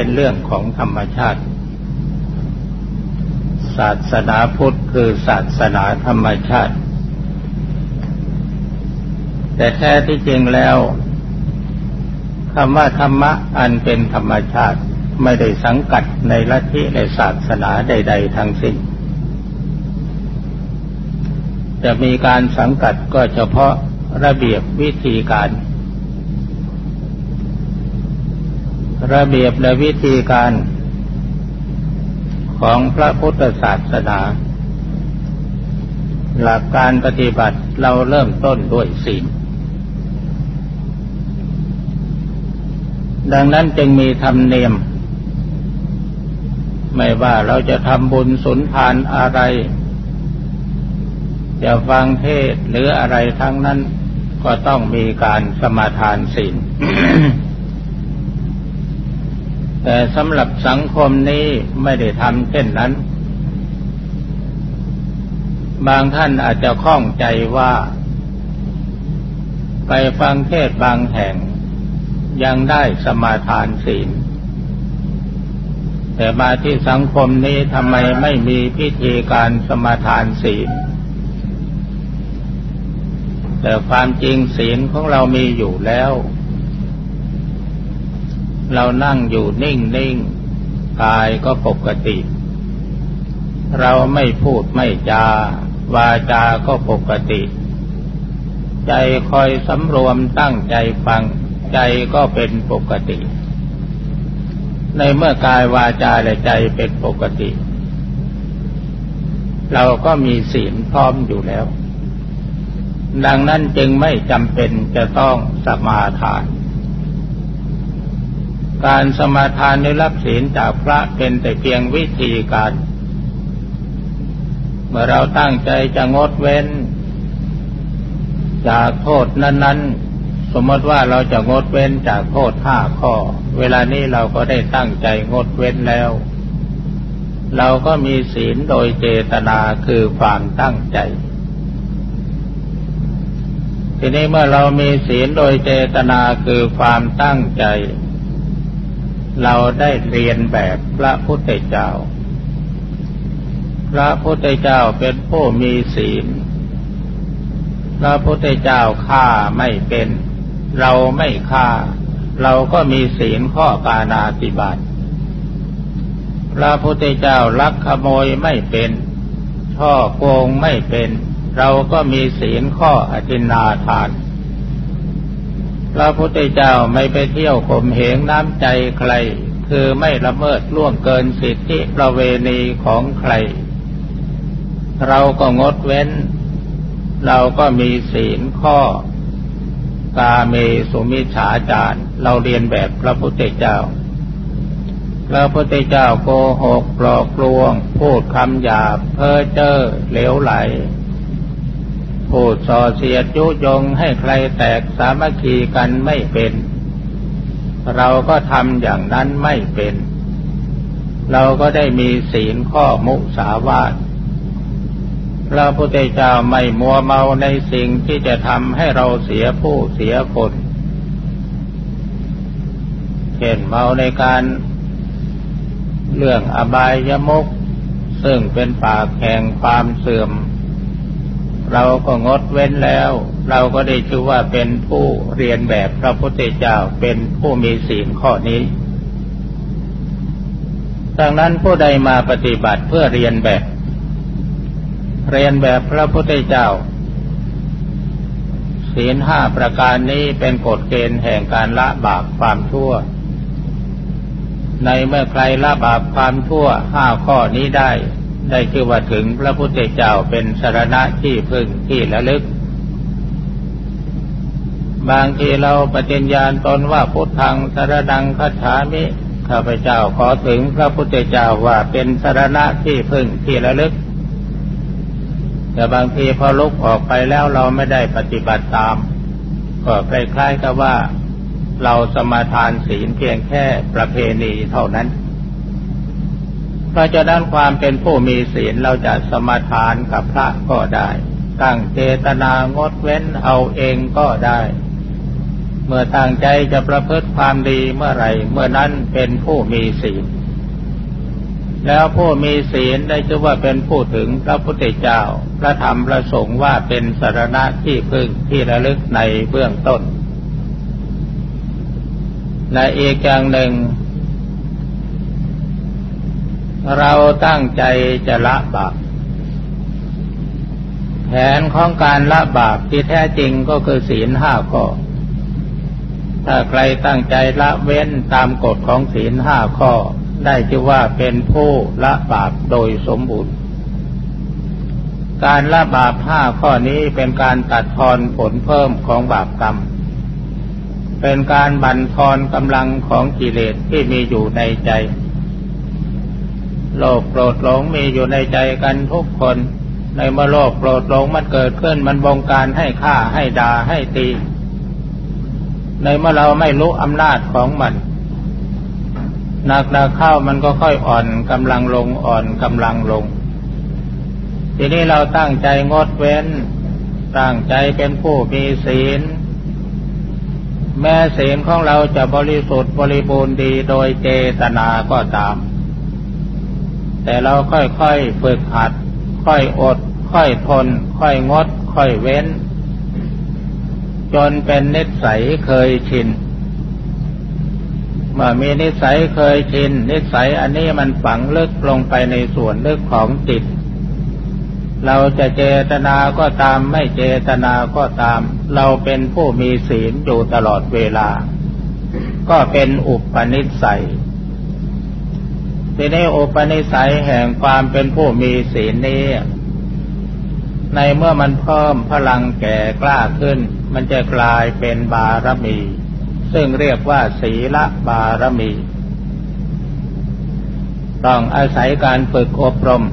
เป็นเรื่องของธรรมชาติ ศาสนาพุทธคือศาสนาธรรมชาติ แต่แท้ที่จริงแล้วคำว่าธรรมะอันเป็นธรรมชาติไม่ได้สังกัดในลัทธิในศาสนาใด ๆ ทั้งสิ้นจะมีการสังกัดก็เฉพาะระเบียบวิธีการ ระเบียบและวิธีการของพระพุทธศาสนา หลักการปฏิบัติเราเริ่มต้นด้วยศีลดังนั้นจึงมีธรรมเนียม ไม่ว่าเราจะทำบุญสุนทานอะไร จะฟังเทศหรืออะไรทั้งนั้นก็ต้องมีการสมาทานศีล แต่สำหรับสังคมนี้ไม่ได้ทำเช่นนั้น บางท่านอาจจะข้องใจว่า ไปฟังเทศบางแห่ง ยังได้สมาทานศีล แต่มาที่สังคมนี้ทำไมไม่มีพิธีการสมาทานศีล แต่ความจริงศีลของเรามีอยู่แล้ว เรานั่งอยู่นิ่งนิ่งกายก็ปกติ เราไม่พูดไม่จา วาจาก็ปกติ ใจคอยสำรวมตั้งใจฟัง ใจก็เป็นปกติ ในเมื่อกายวาจาและใจเป็นปกติ เราก็มีศีลพร้อมอยู่แล้ว ดังนั้นจึงไม่จำเป็นจะต้องสมาทาน การสมาทานในรับศีลจากพระเป็นแต่เพียงวิธีการ เมื่อเราตั้งใจจะงดเว้น จากโทษนั้น ๆ สมมติว่าเราจะงดเว้นจากโทษห้าข้อ เวลานี้เราก็ได้ตั้งใจงดเว้นแล้ว เราก็มีศีลโดยเจตนาคือความตั้งใจทีนี้เมื่อเรามีศีลโดยเจตนาคือความตั้งใจ เราได้เรียนแบบพระพุทธเจ้า พระพุทธเจ้าเป็นผู้มีศีล พระพุทธเจ้าฆ่าไม่เป็น เราไม่ฆ่า เราก็มีศีลข้อปานาติบาตพระพุทธเจ้าลักขโมยไม่เป็น ช่อโกงไม่เป็น เราก็มีศีลข้ออธินาทาน พระพุทธเจ้าไม่ไปเที่ยวข่มเหงน้ำใจใคร คือไม่ละเมิดล่วงเกินสิทธิประเวณีของใคร เราก็งดเว้น เราก็มีศีลข้อกาเมสุมิฉาจารเราเรียนแบบพระพุทธเจ้า พระพุทธเจ้าโกหกปลอกลวง พูดคำหยาบเพ้อเจ้อเหลวไหล พูดส่อเสียดยุยงให้ใครแตกสามัคคีกันไม่เป็น เราก็ทำอย่างนั้นไม่เป็น เราก็ได้มีศีลข้อมุสาวาทพระพุทธเจ้าไม่มัวเมาในสิ่งที่จะทำให้เราเสียผู้เสียคนเช่นเมาในการเรื่องอบายยมุก ซึ่งเป็นปากแห่งความเสื่อม เราก็งดเว้นแล้ว เราก็ได้ชื่อว่าเป็นผู้เรียนแบบพระพุทธเจ้าเป็นผู้มีศีลข้อนี้ ดังนั้นผู้ใดมาปฏิบัติเพื่อเรียนแบบ เรียนแบบพระพุทธเจ้า ศีลห้าประการนี้เป็นกฎเกณฑ์แห่งการละบาปความชั่ว ในเมื่อใครละบาปความชั่วห้าข้อนี้ได้ ได้ชื่อว่าถึงพระพุทธเจ้าเป็นสารณะที่พึ่งที่ระลึก บางทีเราปฏิญญาณตนว่าพุทธังสารดังคัจฉามิข้าพเจ้าขอถึงพระพุทธเจ้าว่าเป็นสารณะที่พึ่งที่ระลึก แต่บางทีพอลุกออกไปแล้วเราไม่ได้ปฏิบัติตาม ก็คล้ายๆกับว่าเราสมาทานศีลเพียงแค่ประเพณีเท่านั้น ราะฉะนั้นความเป็นผู้มีศีลเราจะสมทานกับพระก็ได้ ตั้งเจตนางดเว้นเอาเองก็ได้ เมื่อตั้งใจจะประพฤติความดีเมื่อไรเมื่อนั้นเป็นผู้มีศีล แล้วผู้มีศีลได้ชื่อว่าเป็นผู้ถึงพระพุทธเจ้า พระธรรมประสงค์ว่าเป็นสารณะที่พึ่งที่ระลึกในเบื้องต้นและอีกอย่างหนึ่ง เราตั้งใจจะละบาปแผนของการละบาปที่แท้จริงก็คือศีลห้าข้อ ถ้าใครตั้งใจละเว้นตามกฎของศีลห้าข้อ ได้ชื่อว่าเป็นผู้ละบาปโดยสมบูรณ์ การละบาปห้าข้อนี้เป็นการตัดทอนผลเพิ่มของบาปกรรม เป็นการบั่นทอนกำลังของกิเลสที่มีอยู่ในใจ โลภโกรธหลงมีอยู่ในใจกันทุกคน ในเมื่อโลภโกรธหลงมันเกิดขึ้นมันบงการให้ฆ่าให้ด่าให้ตี ในเมื่อเราไม่รู้อำนาจของมันหนักหนักเข้ามันก็ค่อยอ่อนกำลังลงอ่อนกำลังลง ทีนี้เราตั้งใจงดเว้น ตั้งใจเป็นผู้มีศีล แม้ศีลของเราจะบริสุทธิ์บริบูรณ์ดีโดยเจตนาก็ตาม แต่เราค่อยๆฝึกหัด ค่อยอด ค่อยทน ค่อยงด ค่อยเว้น จนเป็นนิสัยเคยชินเมื่อมีนิสัยเคยชิน นิสัยอันนี้มันฝังลึกลงไปในส่วนลึกของจิต เราจะเจตนาก็ตามไม่เจตนาก็ตาม เราเป็นผู้มีศีลอยู่ตลอดเวลา ก็เป็นอุปนิสัย ทีนี้อุปนิสัยแห่งความเป็นผู้มีศีลนี้ ในเมื่อมันเพิ่มพลังแก่กล้าขึ้น มันจะกลายเป็นบารมี ซึ่งเรียกว่าศีลบารมี ต้องอาศัยการฝึกอบรม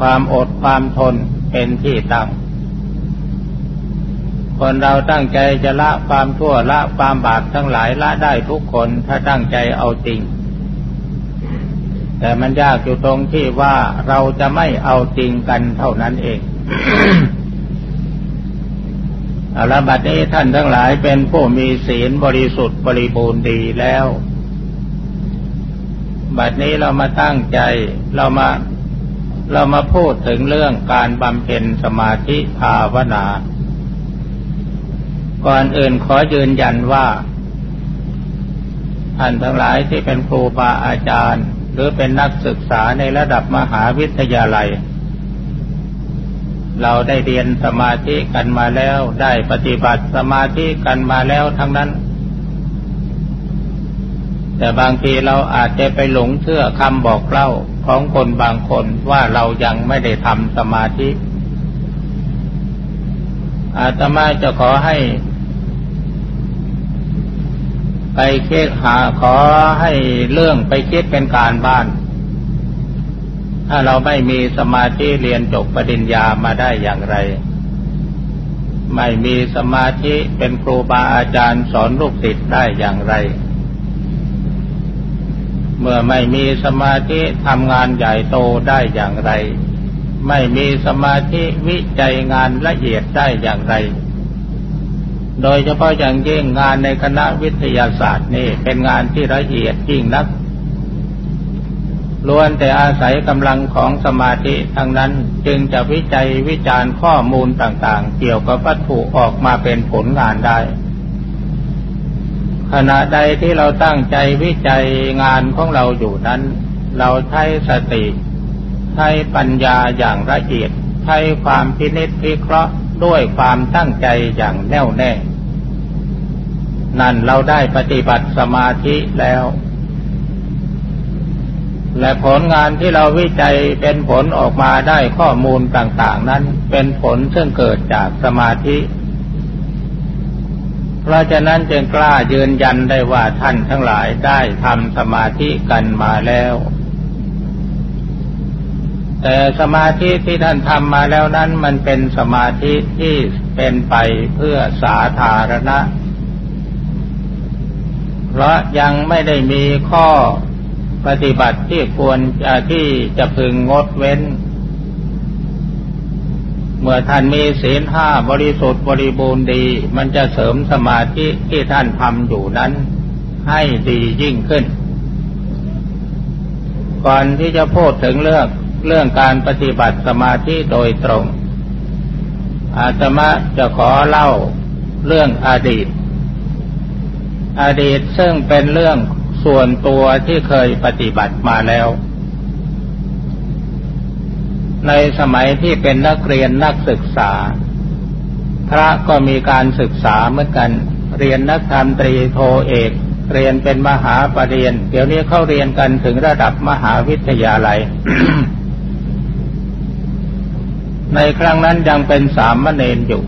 ความอดความทนเป็นที่ตั้งคนเราตั้งใจจะละความชั่วละความบาปทั้งหลายละได้ทุกคนถ้าตั้งใจเอาจริง แต่มันยากอยู่ตรงที่ว่าเราจะไม่เอาจริงกันเท่านั้นเองอาลบัดนี้ท่านทั้งหลายเป็นผู้มีศีลบริสุทธิ์บริบูรณ์ดีแล้ว บัดนี้เรามาตั้งใจเรามาเรามาพูดถึงเรื่องการบำเพ็ญสมาธิภาวนา ก่อนอื่นขอยืนยันว่า ท่านทั้งหลายที่เป็นครูบาอาจารย์ หรือเป็นนักศึกษาในระดับมหาวิทยาลัย เราได้เรียนสมาธิกันมาแล้วได้ปฏิบัติสมาธิกันมาแล้วทั้งนั้น แต่บางทีเราอาจจะไปหลงเชื่อคำบอกเล่าของคนบางคนว่าเรายังไม่ได้ทำสมาธิอาตมาจะขอให้ ไปเคิดหาขอให้เรื่องไปคิดเป็นการบ้าน ถ้าเราไม่มีสมาธิเรียนจบปริญญามาได้อย่างไร ไม่มีสมาธิเป็นครูบาอาจารย์สอนลูกศิษย์ได้อย่างไร เมื่อไม่มีสมาธิทำงานใหญ่โตได้อย่างไร ไม่มีสมาธิวิจัยงานละเอียดได้อย่างไร โดยเฉพาะอย่างยิ่งงานในคณะวิทยาศาสตร์นี่เป็นงานที่ละเอียดยิ่งนักล้วนแต่อาศัยกำลังของสมาธิทั้งนั้นจึงจะวิจัยวิจารณ์ข้อมูลต่างๆ เกี่ยวกับวัตถุออกมาเป็นผลงานได้ ขณะใดที่เราตั้งใจวิจัยงานของเราอยู่นั้น เราใช้สติ ใช้ปัญญาอย่างละเอียด ใช้ความพินิจพิเคราะห์ ด้วยความตั้งใจอย่างแน่วแน่ นั่นเราได้ปฏิบัติสมาธิแล้ว และผลงานที่เราวิจัยเป็นผลออกมาได้ข้อมูลต่าง ๆ นั้นเป็นผลซึ่งเกิดจากสมาธิ เพราะฉะนั้นจึงกล้ายืนยันได้ว่าท่านทั้งหลายได้ทำสมาธิกันมาแล้ว แต่สมาธิที่ท่านทำมาแล้วนั้นมันเป็นสมาธิที่เป็นไปเพื่อสาธารณะ เพราะยังไม่ได้มีข้อปฏิบัติที่ควรที่จะพึงงดเว้น เมื่อท่านมีศีลห้าบริสุทธิ์บริบูรณ์ดี มันจะเสริมสมาธิที่ท่านทำอยู่นั้นให้ดียิ่งขึ้น ก่อนที่จะพูดถึงเรื่อง เรื่องการปฏิบัติสมาธิโดยตรง อาตมาจะขอเล่าเรื่องอดีต อดีตซึ่งเป็นเรื่องส่วนตัวที่เคยปฏิบัติมาแล้ว ในสมัยที่เป็นนักเรียนนักศึกษา พระก็มีการศึกษาเหมือนกัน เรียนนักธรรมตรีโทเอกเรียนเป็นมหาปรริญญาเดี๋ยวนี้เข้าเรียนกันถึงระดับมหาวิทยาลัย ในครั้งนั้นยังเป็นสามเณรอยู่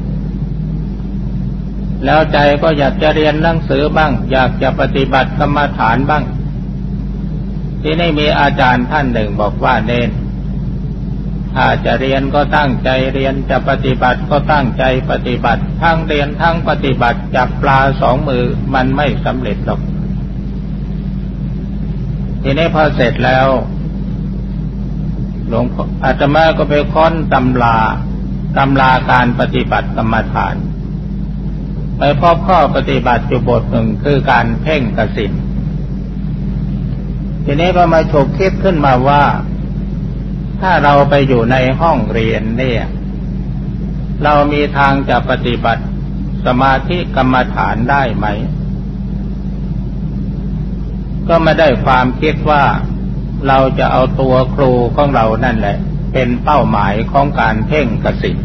แล้วใจก็อยากจะเรียนหนังสือบ้าง อยากจะปฏิบัติกรรมฐานบ้าง ที่นี่มีอาจารย์ท่านหนึ่งบอกว่าเนนถ้าจะเรียนก็ตั้งใจเรียนจะปฏิบัติก็ตั้งใจปฏิบัติ ทั้งเรียนทั้งปฏิบัติจับปลาสองมือมันไม่สำเร็จหรอกทีนี้พอเสร็จแล้ว หลวงอาตมาก็ไปค้นตำลาตำลาการปฏิบัติกรรมฐานไปพบข้อปฏิบัติอยู่บทหนึ่งคือการเพ่งกสินทีนี้ก็มาถกคิดขึ้นมาว่า ถ้าเราไปอยู่ในห้องเรียนเนี่ย เรามีทางจะปฏิบัติสมาธิกรรมฐานได้ไหม ก็ม่ได้ความคิดว่า เราจะเอาตัวครูของเรานั่นแหละ เป็นเป้าหมายของการเพ่งกสิน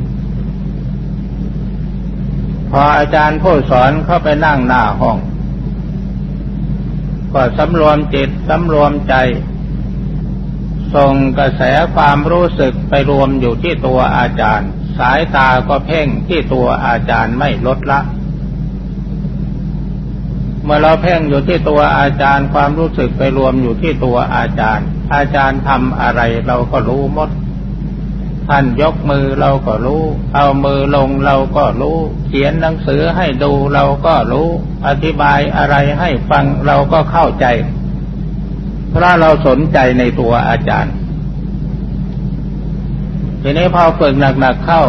พออาจารย์ผู้สอนเข้าไปนั่งหน้าห้อง ก็สำรวมจิตสำรวมใจส่งกระแสความรู้สึกไปรวมอยู่ที่ตัวอาจารย์ สายตาก็เพ่งที่ตัวอาจารย์ไม่ลดละ เมื่อเราเพ่งอยู่ที่ตัวอาจารย์ความรู้สึกไปรวมอยู่ที่ตัวอาจารย์ อาจารย์ทำอะไรเราก็รู้หมด ท่านยกมือเราก็รู้ เอามือลงเราก็รู้ เขียนหนังสือให้ดูเราก็รู้ อธิบายอะไรให้ฟังเราก็เข้าใจ เพราะเราสนใจในตัวอาจารย์ ทีนี้พอฝึกหนักๆเข้า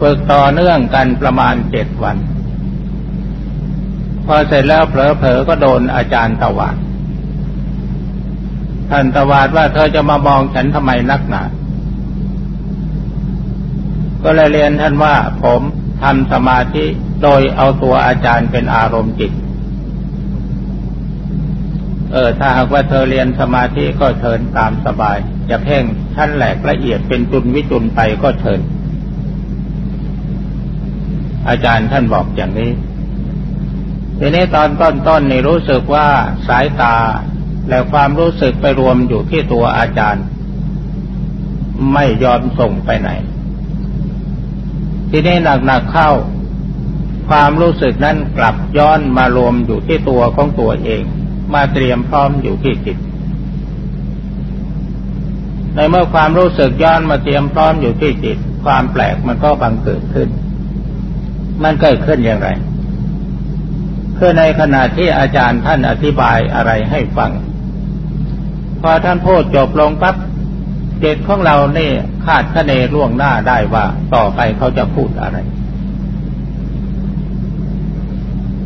ฝึกต่อเนื่องกันประมาณเจ็ดวัน อเสร็จแล้วเผลอๆก็โดนอาจารย์ตวาดท่านตวาดว่าเธอจะมามองฉันทำไมนักหนา ก็เลยเรียนท่านว่าผมทำสมาธิโดยเอาตัวอาจารย์เป็นอารมณ์จิต เออ ถ้าหากว่าเธอเรียนสมาธิก็เชิญตามสบาย จะเพ่งชั้นแหลกละเอียดเป็นจุนวิจุนไปก็เชิญ อาจารย์ท่านบอกอย่างนี้ ทีนี้ตอนต้นๆนี่รู้สึกว่าสายตาและความรู้สึกไปรวมอยู่ที่ตัวอาจารย์ ไม่ยอมส่งไปไหน ทีนี้หนักๆเข้า ความรู้สึกนั้นกลับย้อนมารวมอยู่ที่ตัวของตัวเอง มาเตรียมพร้อมอยู่ที่จิตในเมื่อความรู้สึกย้อนมาเตรียมพร้อมอยู่ที่จิต ความแปลกมันก็บังเกิดขึ้น มันเกิดขึ้นอย่างไร คือในขณะที่อาจารย์ท่านอธิบายอะไรให้ฟัง พอท่านพูดจบลงปั๊บจิตของเราเนี่ยคาดคะเนล่วงหน้าได้ว่าต่อไปเขาจะพูดอะไร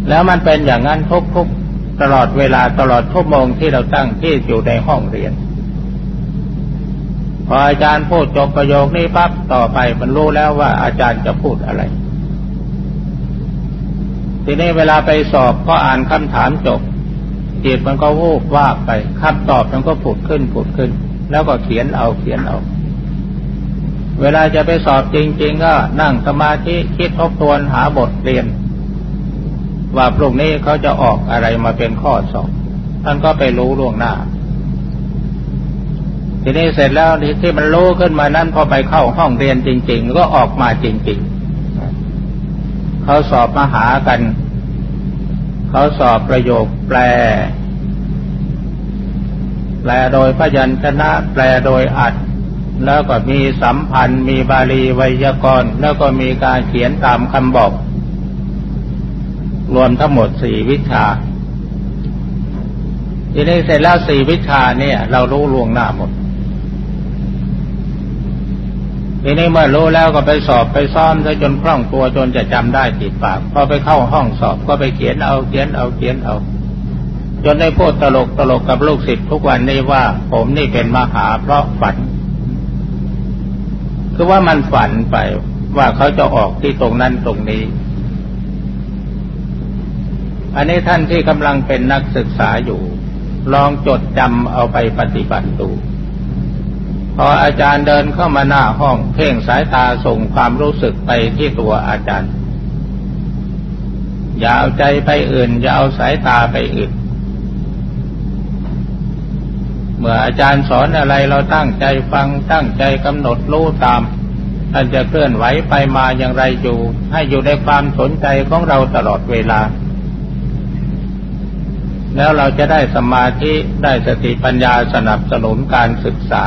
แล้วมันเป็นอย่างนั้นทุกๆตลอดเวลาตลอดทุกโมงที่เราตั้งที่อยู่ในห้องเรียน พออาจารย์พูดจบประโยคนี้ปั๊บต่อไปมันรู้แล้วว่าอาจารย์จะพูดอะไร ทีนี้เวลาไปสอบก็อ่านคำถามจบจิตมันก็วูบว่าไปคำตอบมันก็ผุดขึ้นผุดขึ้น แล้วก็เขียนเอาเขียนเอา เวลาจะไปสอบจริง ๆ ก็นั่งสมาธิคิดทบทวนหาบทเรียน ว่าพรุ่งนี้เขาจะออกอะไรมาเป็นข้อสอบท่านก็ไปรู้ล่วงหน้า ทีนี้เสร็จแล้วที่มันรู้ขึ้นมานั้นพอไปเข้าห้องเรียนจริง ๆ ก็ออกมาจริง ๆ เขาสอบมาหากัน เขาสอบประโยคแปล แปลโดยพยัญชนะ แปลโดยอัด แล้วก็มีสัมพันธ์ มีบาลีไวยากรณ์ แล้วก็มีการเขียนตามคำบอก รวมทั้งหมดสี่วิชาทีนี้เสร็จแล้วสี่วิชาเนี่ย เรารู้ล่วงหน้าหมด ทีนี้เมื่อรู้แล้วก็ไปสอบไปซ้อมซะจนคล่องตัวจนจะจำได้ติดปาก พอไปเข้าห้องสอบก็ไปเขียนเอาเขียนเอาเขียนเอา จนได้พูดตลกตลกกับลูกศิษย์ทุกวันนี้ว่า ผมนี่เป็นมหาเพราะฝัน คือว่ามันฝันไปว่าเขาจะออกที่ตรงนั้นตรงนี้ อันนี้ท่านที่กำลังเป็นนักศึกษาอยู่ ลองจดจำเอาไปปฏิบัติดู พออาจารย์เดินเข้ามาหน้าห้อง เพ่งสายตาส่งความรู้สึกไปที่ตัวอาจารย์ อย่าเอาใจไปอื่น อย่าเอาสายตาไปอื่น เมื่ออาจารย์สอนอะไรเราตั้งใจฟังตั้งใจกำหนดรู้ตามท่านจะเคลื่อนไหวไปมาอย่างไรอยู่ ให้อยู่ในความสนใจของเราตลอดเวลา แล้วเราจะได้สมาธิได้สติปัญญาสนับสนุนการศึกษา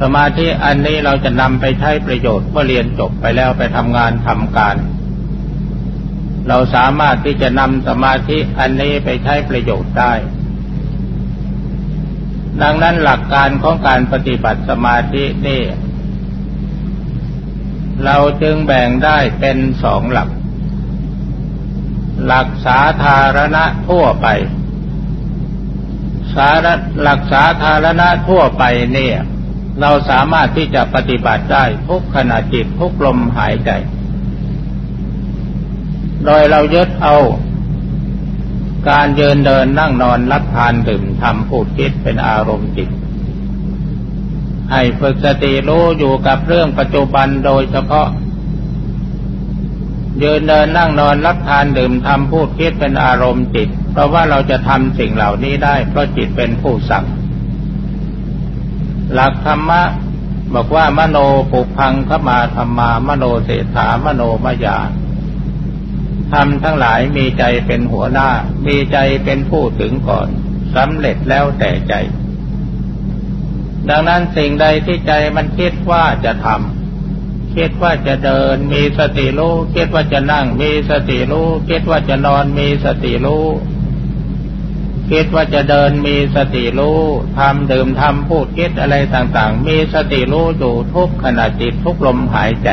สมาธิอันนี้เราจะนำไปใช้ประโยชน์เมื่อเรียนจบไปแล้วไปทำงานทำการ เราสามารถที่จะนำสมาธิอันนี้ไปใช้ประโยชน์ได้ ดังนั้นหลักการของการปฏิบัติสมาธินี่เราจึงแบ่งได้เป็นสองหลัก หลักสาธารณะทั่วไป สารหลักสาธารณะทั่วไปเนี่ย เราสามารถที่จะปฏิบัติได้ทุกขณะจิตทุกลมหายใจ โดยเรายึดเอา การเดินเดินนั่งนอนรับทานดื่มทำพูดคิดเป็นอารมณ์จิต ให้ฝึกสติรู้อยู่กับเรื่องปัจจุบันโดยเฉพาะยืนเดินนั่งนอนรับทานดื่มทำพูดคิดเป็นอารมณ์จิต เพราะว่าเราจะทำสิ่งเหล่านี้ได้เพราะจิตเป็นผู้สั่ง หลักธรรมะบอกว่ามโนปุพังขมาธรรมามโนเสถามโนมยาทำทั้งหลายมีใจเป็นหัวหน้า มีใจเป็นผู้ถึงก่อนสำเร็จแล้วแต่ใจ ดังนั้นสิ่งใดที่ใจมันคิดว่าจะทำคิดว่าจะเดิน มีสติรู้คิดว่าจะนั่ง มีสติรู้คิดว่าจะนอนมีสติรู้ คิดว่าจะเดินมีสติรู้ทำดื่มทำพูดคิดอะไรต่างๆ มีสติรู้อยู่ทุกขณะจิตทุกลมหายใจ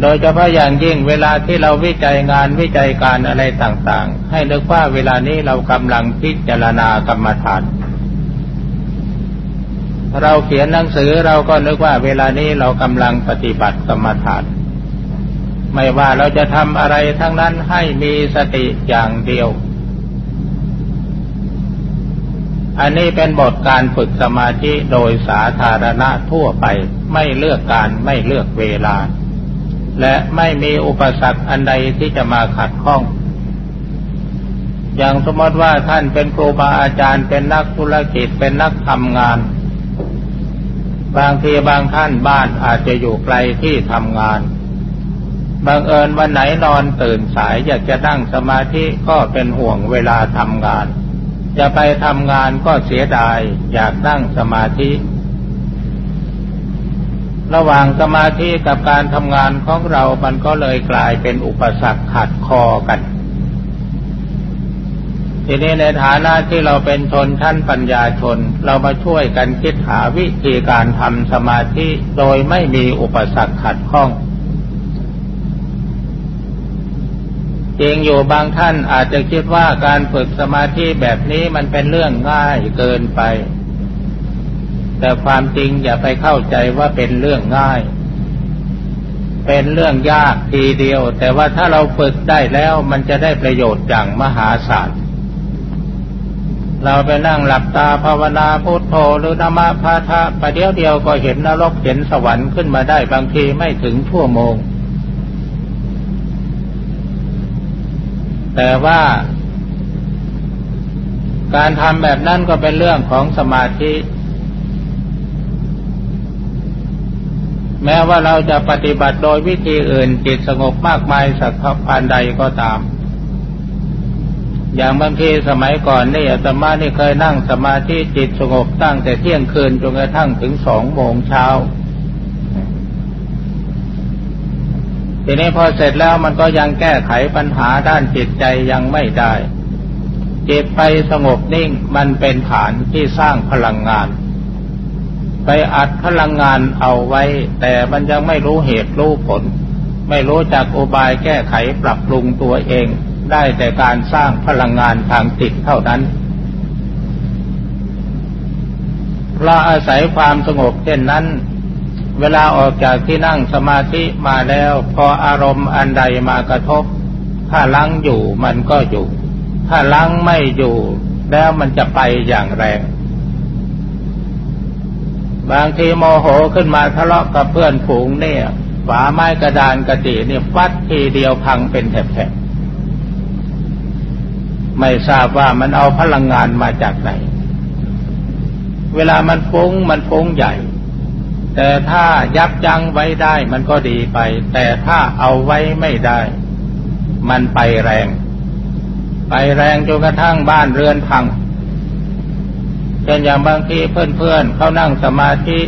โดยเฉพาะอย่างยิ่งเวลาที่เราวิจัยงานวิจัยการอะไรต่างๆ ให้นึกว่าเวลานี้เรากำลังพิจารณากรรมฐาน เราเขียนหนังสือเราก็นึกว่าเวลานี้เรากำลังปฏิบัติกรรมฐาน ไม่ว่าเราจะทำอะไรทั้งนั้นให้มีสติอย่างเดียว อันนี้เป็นบทการฝึกสมาธิโดยสาธารณะทั่วไป ไม่เลือกการไม่เลือกเวลา และไม่มีอุปสรรคอันใดที่จะมาขัดข้อง อย่างสมมติว่าท่านเป็นครูบาอาจารย์เป็นนักธุรกิจเป็นนักทำงาน บางทีบางท่านบ้านอาจจะอยู่ไกลที่ทำงาน บางเอิญวันไหนนอนตื่นสายอยากจะนั่งสมาธิก็เป็นห่วงเวลาทำงาน จะไปทำงานก็เสียดาย อยากนั่งสมาธิ ระหว่างสมาธิกับการทำงานของเรามันก็เลยกลายเป็นอุปสรรคขัดคอกัน ทีนี้ในฐานะที่เราเป็นชนชั้นปัญญาชน เรามาช่วยกันคิดหาวิธีการทำสมาธิโดยไม่มีอุปสรรคขัดข้อง จริงอยู่บางท่านอาจจะคิดว่าการฝึกสมาธิแบบนี้มันเป็นเรื่องง่ายเกินไป แต่ความจริงอย่าไปเข้าใจว่าเป็นเรื่องง่าย เป็นเรื่องยากทีเดียว แต่ว่าถ้าเราฝึกได้แล้วมันจะได้ประโยชน์อย่างมหาศาลเราไปนั่งหลับตาภาวนาพุโทโธหรือนามะพาทะประเดี๋ยวเดียวก็เห็นนรกเห็นสวรรค์ขึ้นมาได้บางทีไม่ถึงชั่วโมง แต่ว่า การทำแบบนั้นก็เป็นเรื่องของสมาธิ แม้ว่าเราจะปฏิบัติโดยวิธีอื่นจิตสงบมากมายสักพานใดก็ตาม อย่างบางทีสมัยก่อนนี่อาตมานี่เคยนั่งสมาธิจิตสงบตั้งแต่เที่ยงคืนจนกระทั่งถึงสองโมงเช้า ทีนี้พอเสร็จแล้วมันก็ยังแก้ไขปัญหาด้านจิตใจยังไม่ได้ จิตไปสงบนิ่งมันเป็นฐานที่สร้างพลังงาน ไปอัดพลังงานเอาไว้ แต่มันยังไม่รู้เหตุรู้ผล ไม่รู้จักอุบายแก้ไขปรับปรุงตัวเอง ได้แต่การสร้างพลังงานทางจิตเท่านั้นเราอาศัยความสงบเช่นนั้น เวลาออกจากที่นั่งสมาธิมาแล้ว พออารมณ์อันใดมากระทบ ถ้าลังอยู่มันก็อยู่ ถ้าลังไม่อยู่ แล้วมันจะไปอย่างแรงบางทีโมโหขึ้นมาทะเลาะกับเพื่อนฝูงเนี่ย ฝาไม้กระดานกระติเนี่ยฟัดทีเดียวพังเป็นแถบๆไม่ทราบว่ามันเอาพลังงานมาจากไหน เวลามันฟุ้งมันฟุ้งใหญ่ แต่ถ้ายับยั้งไว้ได้มันก็ดีไป แต่ถ้าเอาไว้ไม่ได้ มันไปแรง ไปแรงจนกระทั่งบ้านเรือนพังเช่นอย่างบางทีเพื่อนๆเขานั่งสมาธิ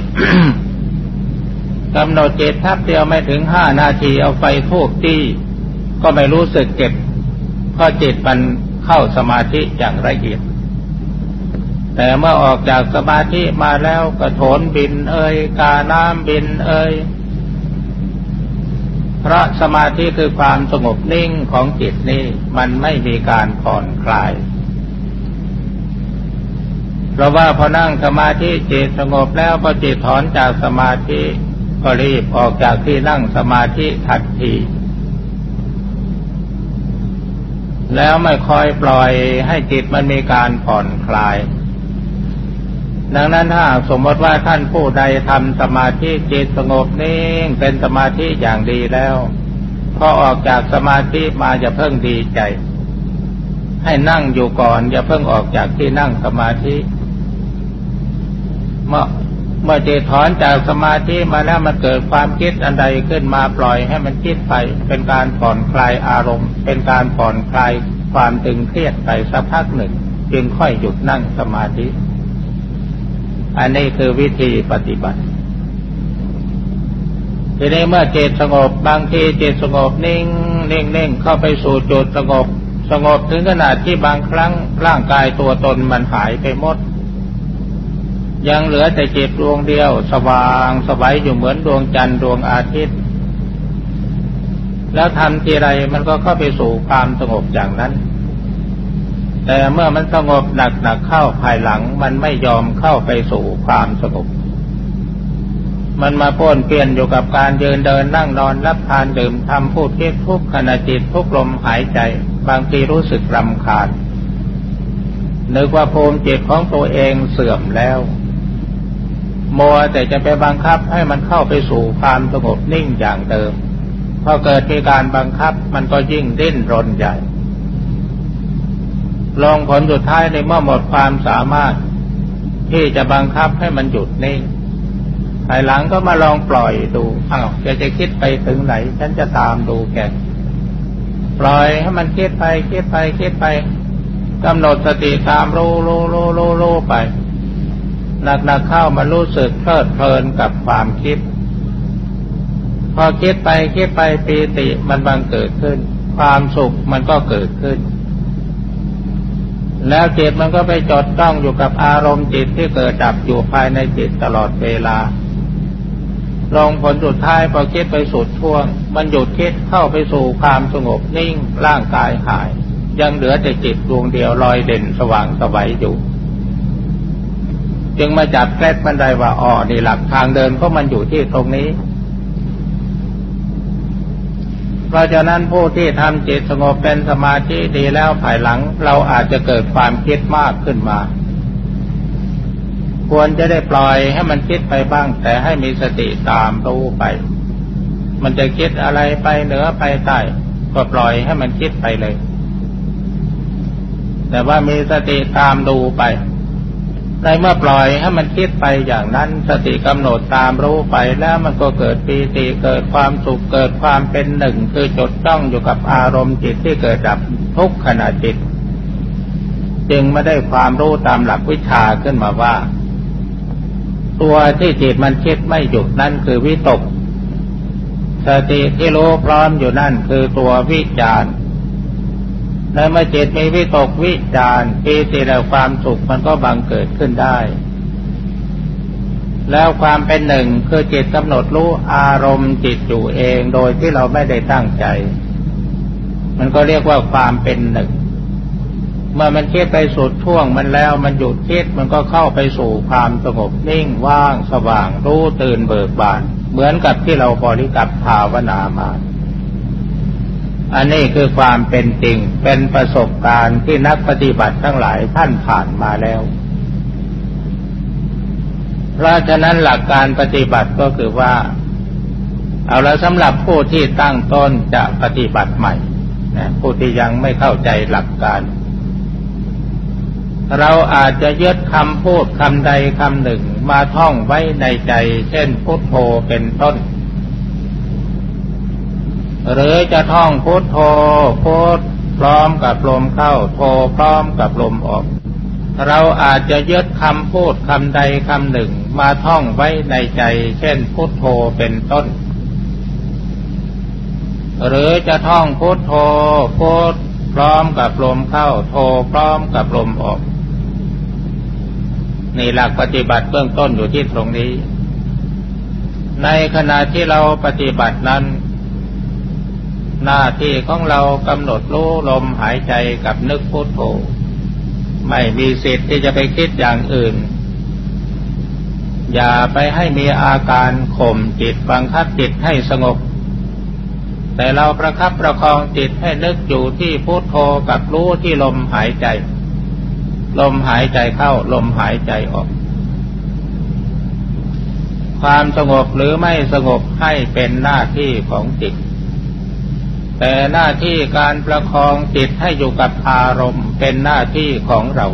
กำหนดจิตทับเดียวไม่ถึงห้านาทีเอาไฟทูบที่ก็ไม่รู้สึกเก็บเพราะจิตมันเข้าสมาธิอย่างละเอียด แต่เมื่อออกจากสมาธิมาแล้วกระโถนบินเอ่ยกาน้ำบินเอ่ยเพราะสมาธิคือความสงบนิ่งของจิตนี่มันไม่มีการผ่อนคลาย เพราะว่าพอนั่งสมาธิจิตสงบแล้วพอจิตถอนจากสมาธิก็รีบออกจากที่นั่งสมาธิทันทีแล้วไม่คอยปล่อยให้จิตมันมีการผ่อนคลาย ดังนั้นถ้าสมมติว่าท่านผู้ใดทำสมาธิจิตสงบนิ่งเป็นสมาธิอย่างดีแล้ว พอออกจากสมาธิมาจะเพิ่งดีใจ ให้นั่งอยู่ก่อนอย่าเพิ่งออกจากที่นั่งสมาธิ เมื่อเมื่อจิตถอนจากสมาธิมาแล้วมันเกิดความคิดอันใดขึ้นมาปล่อยให้มันคิดไป เป็นการผ่อนคลายอารมณ์ เป็นการผ่อนคลายความตึงเครียดไปสักพักหนึ่ง จึงค่อยหยุดนั่งสมาธิ อันนี้คือวิธีปฏิบัติ ทีนี้เมื่อจิตสงบบางทีจิตสงบนิ่งนิ่งนิ่งเข้าไปสู่จุดสงบ สงบถึงขนาดที่บางครั้งร่างกายตัวตนมันหายไปหมด ยังเหลือแต่จิตดวงเดียว สว่างสบายอยู่เหมือนดวงจันทร์ดวงอาทิตย์ แล้วทำทีไรมันก็เข้าไปสู่ความสงบอย่างนั้น แต่เมื่อมันสงบหนักหนักเข้าภายหลัง มันไม่ยอมเข้าไปสู่ความสงบ มันมาป้นเปลี่ยนอยู่กับการยืนเดินนั่งนอนรับทานดื่มทำพูดคิดทุกขณะจิตทุกลมหายใจ บางทีรู้สึกรำคาญนึกว่าภูมิจิตของตัวเองเสื่อมแล้วมัวแต่จะไปบังคับให้มันเข้าไปสู่ความสงบนิ่งอย่างเดิมพอเกิดมีการบังคับมันก็ยิ่งดิ้นรนใหญ่ ลองผลสุดท้ายในเมื่อหมดความสามารถ ที่จะบังคับให้มันหยุดนิ่งภายหลังก็มาลองปล่อยดูอ้าวแกจะคิดไปถึงไหน ฉันจะตามดูแก ปล่อยให้มันคิดไปคิดไปคิดไปกำหนดสติตามรู้รู้รู้รู้รู้ไปหนักๆเข้ามารู้สึกเพลิดเพลินกับความคิด พอคิดไปคิดไปปีติมันบังเกิดขึ้น ความสุขมันก็เกิดขึ้น แล้วจิตมันก็ไปจดต้องอยู่กับอารมณ์จิตที่เกิดดับอยู่ภายในจิตตลอดเวลาลงผลสุดท้ายพอคิดไปสุดท่วง มันหยุดคิดเข้าไปสู่ความสงบนิ่งร่างกายหาย ยังเหลือแต่จิตดวงเดียวลอยเด่นสว่างสวัยอยู่ จึงมาจับแกล้มันได้ว่าอ๋อนี่หลักทางเดินก็มันอยู่ที่ตรงนี้ เพราะฉะนั้นผู้ที่ทำจิตสงบเป็นสมาธิดีแล้วภายหลัง เราอาจจะเกิดความคิดมากขึ้นมา ควรจะได้ปล่อยให้มันคิดไปบ้าง แต่ให้มีสติตามรู้ไป มันจะคิดอะไรไปเหนือไปใต้ก็ปล่อยให้มันคิดไปเลย แต่ว่ามีสติตามดูไป ในเมื่อปล่อยให้มันคิดไปอย่างนั้นสติกำหนดตามรู้ไปแล้วมันก็เกิดปีติเกิดความสุขเกิดความเป็นหนึ่ง คือจดจ้องอยู่กับอารมณ์จิตที่เกิดดับทุกขณะจิต จึงไม่ได้ความรู้ตามหลักวิชาขึ้นมาว่า ตัวที่จิตมันคิดไม่หยุดนั่นคือวิตกสสติที่รู้พร้อมอยู่นั่นคือตัววิจารณ์ ในเมื่อจิตมีวิตกวิจารปีติและความสุขมันก็บังเกิดขึ้นได้ แล้วความเป็นหนึ่งคือจิตกำหนดรู้อารมณ์จิตอยู่เองโดยที่เราไม่ได้ตั้งใจ มันก็เรียกว่าความเป็นหนึ่ง เมื่อมันคิดไปสุดท่วงมันแล้วมันหยุดคิดมันก็เข้าไปสู่ความสงบนิ่งว่างสว่างรู้ตื่นเบิกบาน เหมือนกับที่เราบริกรรมภาวนามา อันนี้คือความเป็นจริงเป็นประสบการณ์ที่นักปฏิบัติทั้งหลายท่านผ่านมาแล้ว เพราะฉะนั้นหลักการปฏิบัติก็คือว่า เอาละสำหรับผู้ที่ตั้งต้นจะปฏิบัติใหม่นะผู้ที่ยังไม่เข้าใจหลักการ เราอาจจะยึดคำพูดคำใดคำหนึ่งมาท่องไว้ในใจ เช่นพุทโธเป็นต้น หรือจะท่องพุทโธพุทพร้อมกับลมเข้าโธพร้อมกับลมออก เราอาจจะยึดคำพูดคำใดคำหนึ่งมาท่องไว้ในใจ เช่นพุทโธเป็นต้น หรือจะท่องพุทโธพุทพร้อมกับลมเข้าโธพร้อมกับลมออกนี่หลักปฏิบัติเบื้องต้นอยู่ที่ตรงนี้ ในขณะที่เราปฏิบัตินั้น หน้าที่ของเรากำหนดรู้ลมหายใจกับนึกพุทโธไม่มีสิทธิ์ที่จะไปคิดอย่างอื่น อย่าไปให้มีอาการข่มจิตบังคับจิตให้สงบ แต่เราประคับประคองจิตให้นึกอยู่ที่พุทโธกับรู้ที่ลมหายใจ ลมหายใจเข้าลมหายใจออก ความสงบหรือไม่สงบให้เป็นหน้าที่ของจิต แต่หน้าที่การประคองจิตให้อยู่กับอารมณ์เป็นหน้าที่ของเรา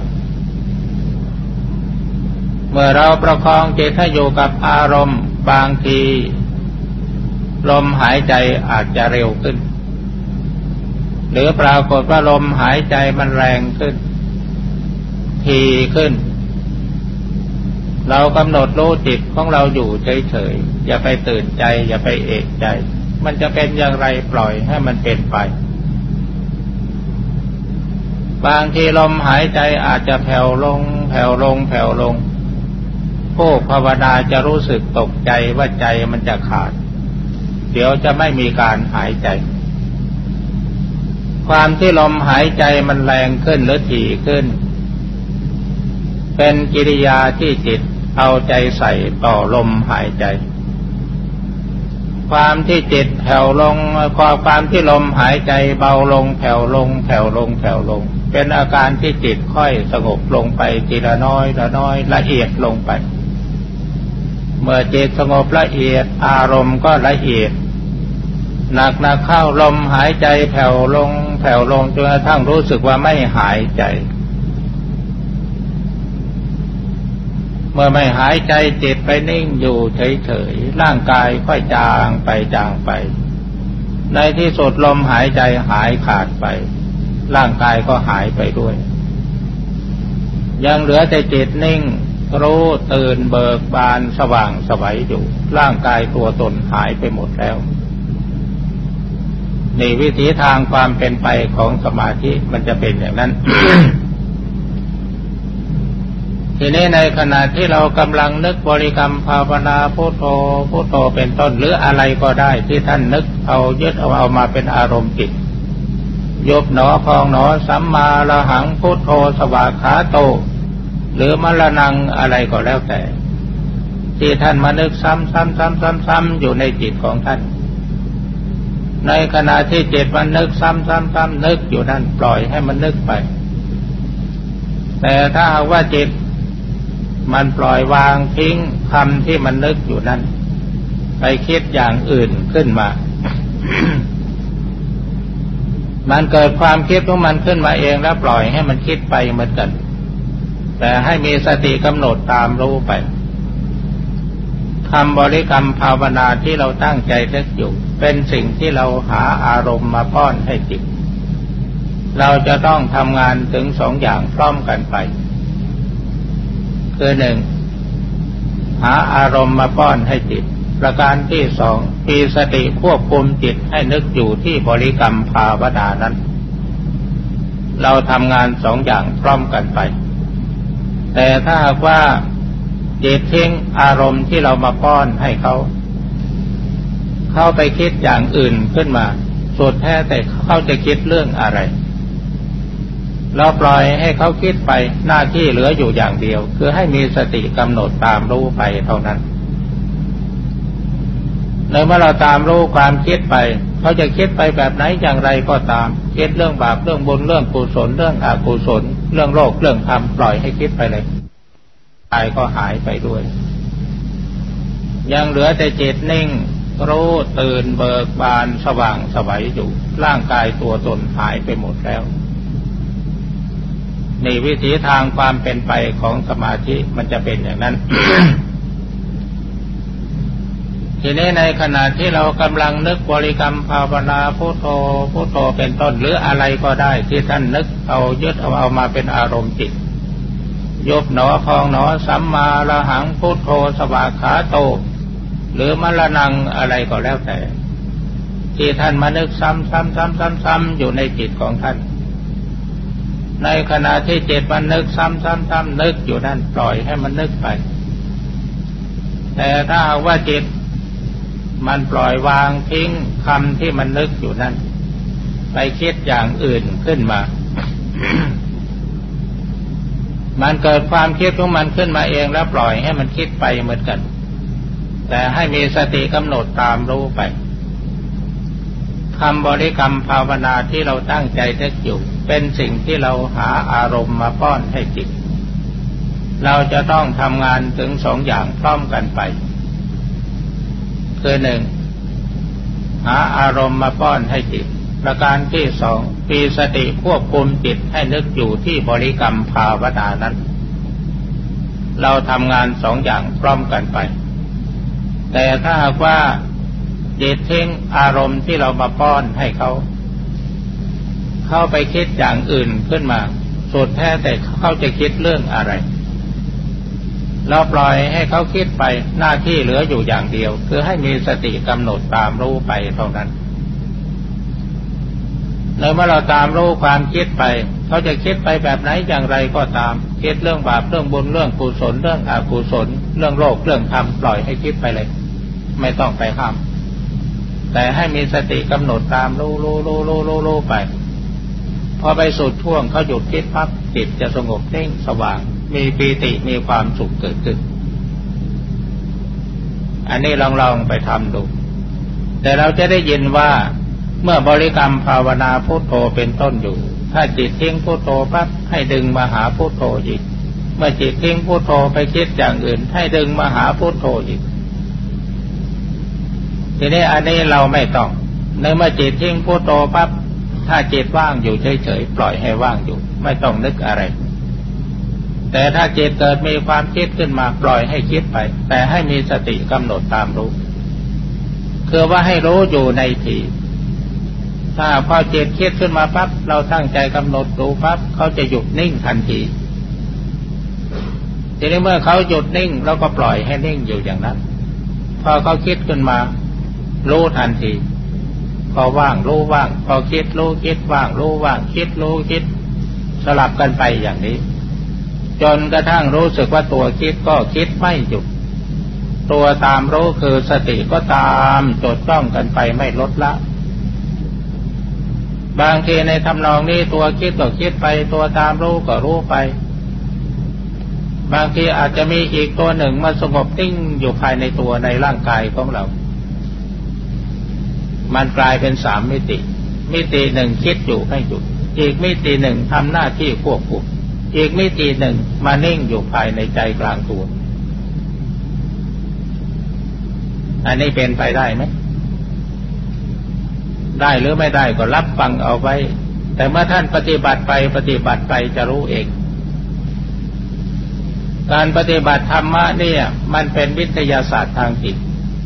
เมื่อเราประคองจิตให้อยู่กับอารมณ์บางที ลมหายใจอาจจะเร็วขึ้น หรือปรากฏว่าลมหายใจมันแรงขึ้น ทีขึ้น เรากำหนดรู้จิตของเราอยู่เฉยๆอย่าไปตื่นใจ อย่าไปเอกใจ มันจะเป็นอย่างไรปล่อยให้มันเป็นไป บางทีลมหายใจอาจจะแผ่วลง แผ่วลง แผ่วลงผู้ภาวนาจะรู้สึกตกใจว่าใจมันจะขาด เดี๋ยวจะไม่มีการหายใจ ความที่ลมหายใจมันแรงขึ้นหรือถี่ขึ้น เป็นกิริยาที่จิตเอาใจใส่ต่อลมหายใจ ความที่จิตแผ่วลงความความที่ลมหายใจเบาลงแผ่วลง แผ่วลงแผ่วลง เป็นอาการที่จิตค่อยสงบลงไปทีละน้อยละน้อยละเอียดลงไป เมื่อจิตสงบละเอียดอารมณ์ก็ละเอียดหนักหนักเข้าลมหายใจแผ่วลง แผ่วลงจนกระทั่งรู้สึกว่าไม่หายใจ เมื่อไม่หายใจจิตไปนิ่งอยู่เฉยๆ ร่างกายค่อยจางไปจางไป ในที่สุดลมหายใจหายขาดไป ร่างกายก็หายไปด้วย ยังเหลือแต่จิตนิ่ง รู้ตื่นเบิกบานสว่างสวัยอยู่ ร่างกายตัวตนหายไปหมดแล้วนี่วิถีทางความเป็นไปของสมาธิมันจะเป็นอย่างนั้น ทีนี้ในขณะที่เรากำลังนึกบริกรรมภาวนาพุทโธพุทโธเป็นต้นหรืออะไรก็ได้ที่ท่านนึกเอายึดเอาเอามาเป็นอารมณ์จิตยบหนอพองหนอสัมมาละหังพุทโธสวากขาโต หรือมรณังอะไรก็แล้วแต่ ที่ท่านมานึกซ้ำซ้ำซ้ำซ้ำซ้ำอยู่ในจิตของท่าน ในขณะที่จิตมันนึกซ้ำซ้ำซ้ำนึกอยู่นั่นปล่อยให้มันนึกไป แต่ถ้าว่าจิต มันปล่อยวางทิ้งคำที่มันนึกอยู่นั้นไปคิดอย่างอื่นขึ้นมา มันเกิดความคิดของมันขึ้นมาเองแล้วปล่อยให้มันคิดไปเหมือนกัน แต่ให้มีสติกำหนดตามรู้ไปคำบริกรรมภาวนาที่เราตั้งใจนึกอยู่ เป็นสิ่งที่เราหาอารมณ์มาป้อนให้จิต เราจะต้องทำงานถึงสองอย่างพร้อมกันไป คือหนึ่งหาอารมณ์มาป้อนให้จิต ประการที่สองมีสติควบคุมจิตให้นึกอยู่ที่บริกรรมภาวนานั้น เราทำงานสองอย่างพร้อมกันไป แต่ถ้าหากว่าจิตทิ้งอารมณ์ที่เรามาป้อนให้เขา เข้าไปคิดอย่างอื่นขึ้นมา สุดแท้แต่เขาจะคิดเรื่องอะไร เราปล่อยให้เขาคิดไปหน้าที่เหลืออยู่อย่างเดียว คือให้มีสติกำหนดตามรู้ไปเท่านั้นในเมื่อเราตามรู้ความคิดไป เขาจะคิดไปแบบไหนอย่างไรก็ตาม คิดเรื่องบาปเรื่องบุญเรื่องกุศลเรื่องอกุศล เรื่องโลกเรื่องธรรมปล่อยให้คิดไปเลยตายก็หายไปด้วย ยังเหลือแต่จิตนิ่ง รู้ตื่นเบิกบานสว่างสวัยอยู่ร่างกายตัวตนหายไปหมดแล้ว ในวิถีทางความเป็นไปของสมาธิมันจะเป็นอย่างนั้น ทีนี้ในขณะที่เรากำลังนึกบริกรรมภาวนาพุทโธพุทโธเป็นต้นหรืออะไรก็ได้ที่ท่านนึกเอายึดเอาเอามาเป็นอารมณ์จิตยบหนอพองหนอสัมมาละหังพุทโธสวากขาโต หรือมรณังอะไรก็แล้วแต่ ที่ท่านมานึกซ้ำซ้ำซ้ำซ้ำซ้ำอยู่ในจิตของท่าน ในขณะที่จิตมันนึกซ้ำซ้ำซ้ำนึกอยู่นั่นปล่อยให้มันนึกไป แต่ถ้าว่าจิต มันปล่อยวางทิ้งคำที่มันนึกอยู่นั่น ไปคิดอย่างอื่นขึ้นมา มันเกิดความคิดของมันขึ้นมาเองแล้วปล่อยให้มันคิดไปเหมือนกัน แต่ให้มีสติกำหนดตามรู้ไป คำบริกรรมภาวนาที่เราตั้งใจนึกอยู่ เป็นสิ่งที่เราหาอารมณ์มาป้อนให้จิต เราจะต้องทำงานถึงสองอย่างพร้อมกันไป คือหนึ่งหาอารมณ์มาป้อนให้จิต ประการที่สองปีสติควบคุมจิตให้นึกอยู่ที่บริกรรมภาวนานั้น เราทำงานสองอย่างพร้อมกันไป แต่ถ้าหากว่า จิตทิ้งอารมณ์ที่เรามาป้อนให้เขา เข้าไปคิดอย่างอื่นขึ้นมาสุดแท้แต่เขาจะคิดเรื่องอะไรเราปล่อยให้เขาคิดไปหน้าที่เหลืออยู่อย่างเดียว คือให้มีสติกำหนดตามรู้ไปเท่านั้นในเมื่อเราตามรู้ความคิดไป เขาจะคิดไปแบบไหนอย่างไรก็ตาม คิดเรื่องบาปเรื่องบุญเรื่องกุศลเรื่องอกุศล เรื่องโลกเรื่องธรรมปล่อยให้คิดไปเลย ไม่ต้องไปห้าม แต่ให้มีสติกำหนดตามรู้รู้รู้รู้รู้รู้ไป พอไปสุดท่วงเขาหยุดคิดพับจิตจะสงบเน่งสว่าง มีปีติมีความสุขเกิดขึ้น อันนี้ลองลองไปทำดู แต่เราจะได้ยินว่าเมื่อบริกรรมภาวนาพุโทโธเป็นต้นอยู่ ถ้าจิตทิ้งพุโทโธปั๊บให้ดึงมาหาพุโทโธอีก เมื่อจิตทิ้งพุโทโธไปคิดอย่างอื่น ให้ดึงมาหาพุโทโธอีก ทีนี้อันนี้เราไม่ต้องในเมื่อจิตทิ้งพุโทโธปั๊บถ้าจิตว่างอยู่เฉยๆปล่อยให้ว่างอยู่ ไม่ต้องนึกอะไร แต่ถ้าจิตเกิดมีความคิดขึ้นมาปล่อยให้คิดไป แต่ให้มีสติกำหนดตามรู้ คือว่าให้รู้อยู่ในทีถ้าพอจิตคิดขึ้นมาปั๊บเราตั้งใจกำหนดดูปั๊บเขาจะหยุดนิ่งทันทีทีนี้เมื่อเขาหยุดนิ่งเราก็ปล่อยให้นิ่งอยู่อย่างนั้น พอเขาคิดขึ้นมา รู้ทันทีพอว่างรู้ว่าง พอคิดรู้คิดว่างรู้ว่าง คิดรู้คิด สลับกันไปอย่างนี้ จนกระทั่งรู้สึกว่าตัวคิดก็คิดไม่หยุดตัวตามรู้คือสติก็ตามจดจ้องกันไปไม่ลดละ บางทีในทำนองนี้ตัวคิดก็คิดไป ตัวตามรู้ก็รู้ไป บางทีอาจจะมีอีกตัวหนึ่งมาสงบติ้งอยู่ภายในตัวในร่างกายของเรา มันกลายเป็นสามมิติ มิติหนึ่งคิดอยู่ให้หยุด อีกมิติหนึ่งทำหน้าที่ควบคุมอีกมิติหนึ่งมานิ่งอยู่ภายในใจกลางตัว อันนี้เป็นไปได้ไหม ได้หรือไม่ได้ก็รับฟังเอาไว้ แต่เมื่อท่านปฏิบัติไปปฏิบัติไปจะรู้เอง การปฏิบัติธรรมะเนี่ย มันเป็นวิทยาศาสตร์ทางจิต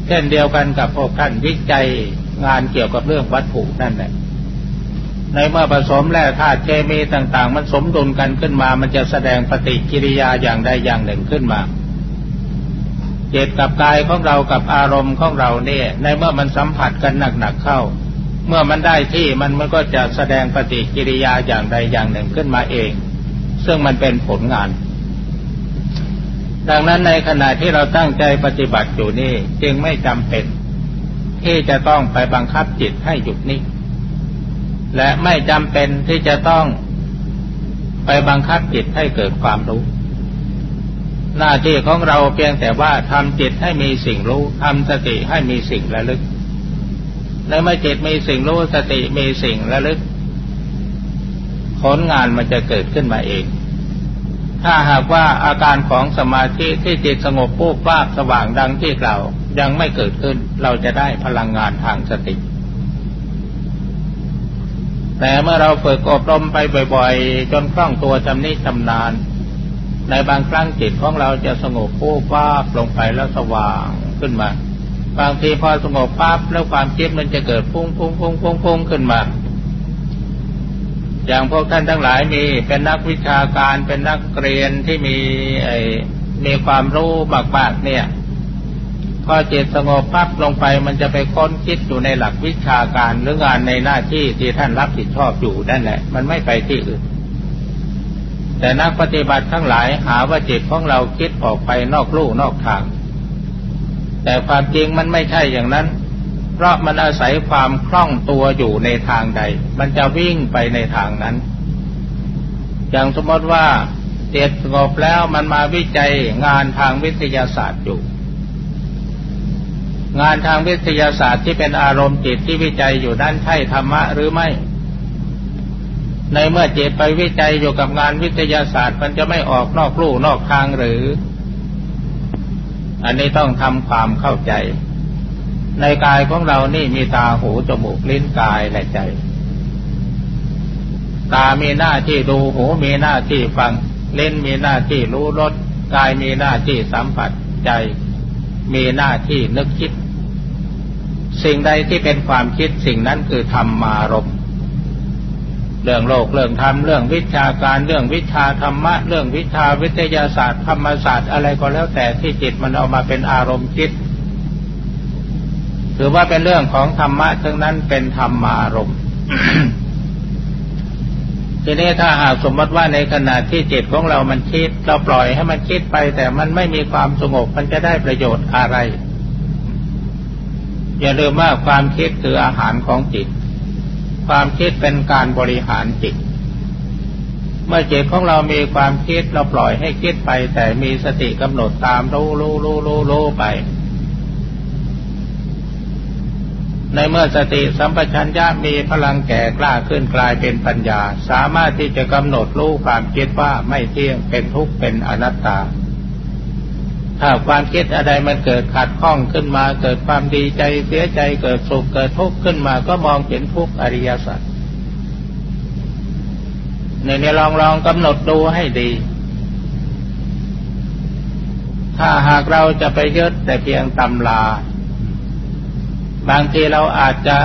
เช่นเดียวกันกับพวกท่านวิจัย งานเกี่ยวกับเรื่องวัตถุนั่นแหละในเมื่อผสมแร่ธาตุเคมีต่าง ๆ มันสมดุลกันขึ้นมา มันจะแสดงปฏิกิริยาอย่างใดอย่างหนึ่งขึ้นมาทีจิตกับกายของเรากับอารมณ์ของเราเนี่ย ในเมื่อมันสัมผัสกันหนักๆเข้า เมื่อมันได้ที่มันมันก็จะแสดงปฏิกิริยาอย่างใดอย่างหนึ่งขึ้นมาเอง ซึ่งมันเป็นผลงาน ดังนั้นในขณะที่เราตั้งใจปฏิบัติอยู่นี่จึงไม่จำเป็น ที่จะต้องไปบังคับจิตให้หยุดนิ่งและไม่จำเป็นที่จะต้องไปบังคับจิตให้เกิดความรู้ หน้าที่ของเราเพียงแต่ว่าทำจิตให้มีสิ่งรู้ทำสติให้มีสิ่งระลึกในเมื่อจิตมีสิ่งรู้สติมีสิ่งระลึก ผลงานมันจะเกิดขึ้นมาเอง ถ้าหากว่าอาการของสมาธิที่จิตสงบปุ๊บว่าสว่างดังที่กล่าวยังไม่เกิดขึ้น เราจะได้พลังงานทางสติ แต่เมื่อเราฝึกอบรมไปบ่อยๆ จนคล่องตัวจำนิจำนาน ในบางครั้งจิตของเราจะสงบผู้ป้าลงไปแล้วสว่างขึ้นมา บางทีพอสงบปั๊บแล้วความคิดมันจะเกิดพุ่งพุ่งพุ่งพุ่งพุ่งขึ้นมา อย่างพวกท่านทั้งหลายมีเป็นนักวิชาการเป็นนักเรียนที่มีไอ้มีความรู้บากๆเนี่ย พอจิตสงบปั๊บลงไปมันจะไปค้นคิดอยู่ในหลักวิชาการหรืองานในหน้าที่ที่ท่านรับผิดชอบอยู่นั่นแหละ มันไม่ไปที่อื่น แต่นักปฏิบัติทั้งหลายหาว่าจิตของเราคิดออกไปนอกลู่นอกทาง แต่ความจริงมันไม่ใช่อย่างนั้น เพราะมันอาศัยความคล่องตัวอยู่ในทางใด มันจะวิ่งไปในทางนั้น อย่างสมมติว่าเจิตสงบแล้วมันมาวิจัยงานทางวิทยาศาสตร์อยู่ งานทางวิทยาศาสตร์ที่เป็นอารมณ์จิตที่วิจัยอยู่นั้นใช่ธรรมะหรือไม่ ในเมื่อจิตไปวิจัยอยู่กับงานวิทยาศาสตร์ มันจะไม่ออกนอกลู่นอกทางหรือ อันนี้ต้องทำความเข้าใจ ในกายของเรานี่มีตาหูจมูกลิ้นกายและใจ ตามีหน้าที่ดูหูมีหน้าที่ฟังเล่นมีหน้าที่รู้รสกายมีหน้าที่สัมผัสใจ มีหน้าที่นึกคิด สิ่งใดที่เป็นความคิดสิ่งนั้นคือธรรมารมเรื่องโลกเรื่องธรรมเรื่องวิชาการเรื่องวิชาธรรมะ เรื่องวิชาวิทยาศาสตร์ธรรมศาสตร์อะไรก็แล้วแต่ที่จิตมันเอามาเป็นอารมณ์คิด ถือว่าเป็นเรื่องของธรรมะทั้งนั้นเป็นธรรมารมทีนี้ถ้าหากสมมติว่าในขณะที่จิตของเรามันคิด เราปล่อยให้มันคิดไป แต่มันไม่มีความสงบมันจะได้ประโยชน์อะไร อย่าลืมว่าความคิดคืออาหารของจิต ความคิดเป็นการบริหารจิต เมื่อจิตของเรามีความคิดเราปล่อยให้คิดไป แต่มีสติกำหนดตามรู้รู้รู้รู้รู้ไป ในเมื่อสติสัมปชัญญะมีพลังแก่กล้าขึ้นกลายเป็นปัญญา สามารถที่จะกำหนดรู้ความคิดว่าไม่เที่ยงเป็นทุกข์เป็นอนัตตา ถ้าความคิดอะไรมันเกิดขัดข้องขึ้นมา เกิดความดีใจเสียใจเกิดสุขเกิดทุกข์ขึ้นมาก็มองเห็นทุกข์อริยสัจในนี้ลองลองกำหนดดูให้ดี ถ้าหากเราจะไปยึดแต่เพียงตำลา บางทีเราอาจจะ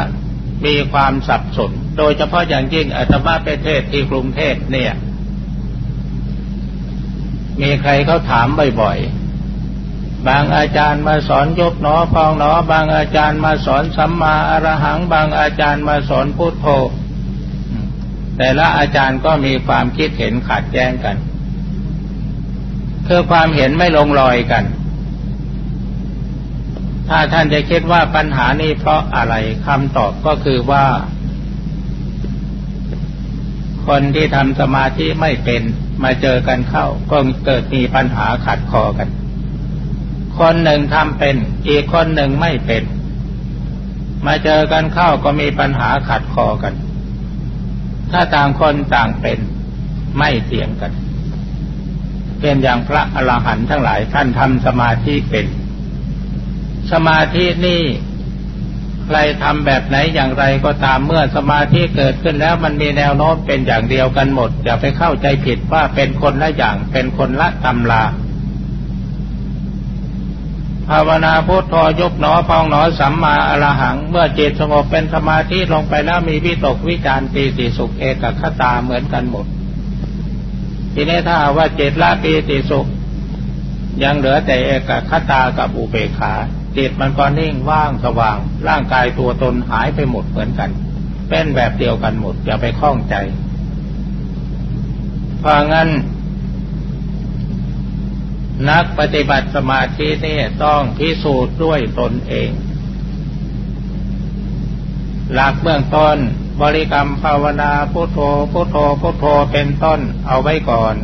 มีความสับสน โดยเฉพาะอย่างยิ่งอาตมาประเทศที่กรุงเทพเนี่ย มีใครเขาถามบ่อยๆ บางอาจารย์มาสอนยกหนอพองหนอบางอาจารย์มาสอนสัมมาอรหัง บางอาจารย์มาสอนพุทโธ แต่ละอาจารย์ก็มีความคิดเห็นขัดแย้งกัน คือความเห็นไม่ลงรอยกัน ถ้าท่านจะคิดว่าปัญหานี้เพราะอะไรคำตอบก็คือว่า คนที่ทำสมาธิไม่เป็นมาเจอกันเข้า ก็เกิดมีปัญหาขัดคอกัน คนหนึ่งทำเป็น อีกคนหนึ่งไม่เป็น มาเจอกันเข้าก็มีปัญหาขัดคอกัน ถ้าต่างคนต่างเป็น ไม่เถียงกันเป็นอย่างพระอรหันต์ทั้งหลายท่านทำสมาธิเป็น สมาธินี่ใครทำแบบไหนอย่างไรก็ตามเมื่อสมาธิเกิดขึ้นแล้วมันมีแนวโน้มเป็นอย่างเดียวกันหมด อย่าไปเข้าใจผิดว่าเป็นคนละอย่างเป็นคนละตำราภาวนาพุทโธยกหนอพองหนอสัมมาอรหัง เมื่อจิตสงบเป็นสมาธิลงไปแล้วมีวิตกวิจารปีติสุขเอกคตาเหมือนกันหมด ทีนี้ถ้าว่าจิตละปีติสุข ยังเหลือแต่เอกคตากับอุเบกขา จิตมันก็นิ่งว่างสว่าง ร่างกายตัวตนหายไปหมดเหมือนกัน เป็นแบบเดียวกันหมดอย่าไปคล้องใจเพราะงั้น นักปฏิบัติสมาธินี่ต้องพิสูจน์ด้วยตนเอง หลักเบื้องต้นบริกรรมภาวนาพุโทโธพุโทโธพุโทโธเป็นต้นเอาไว้ก่อน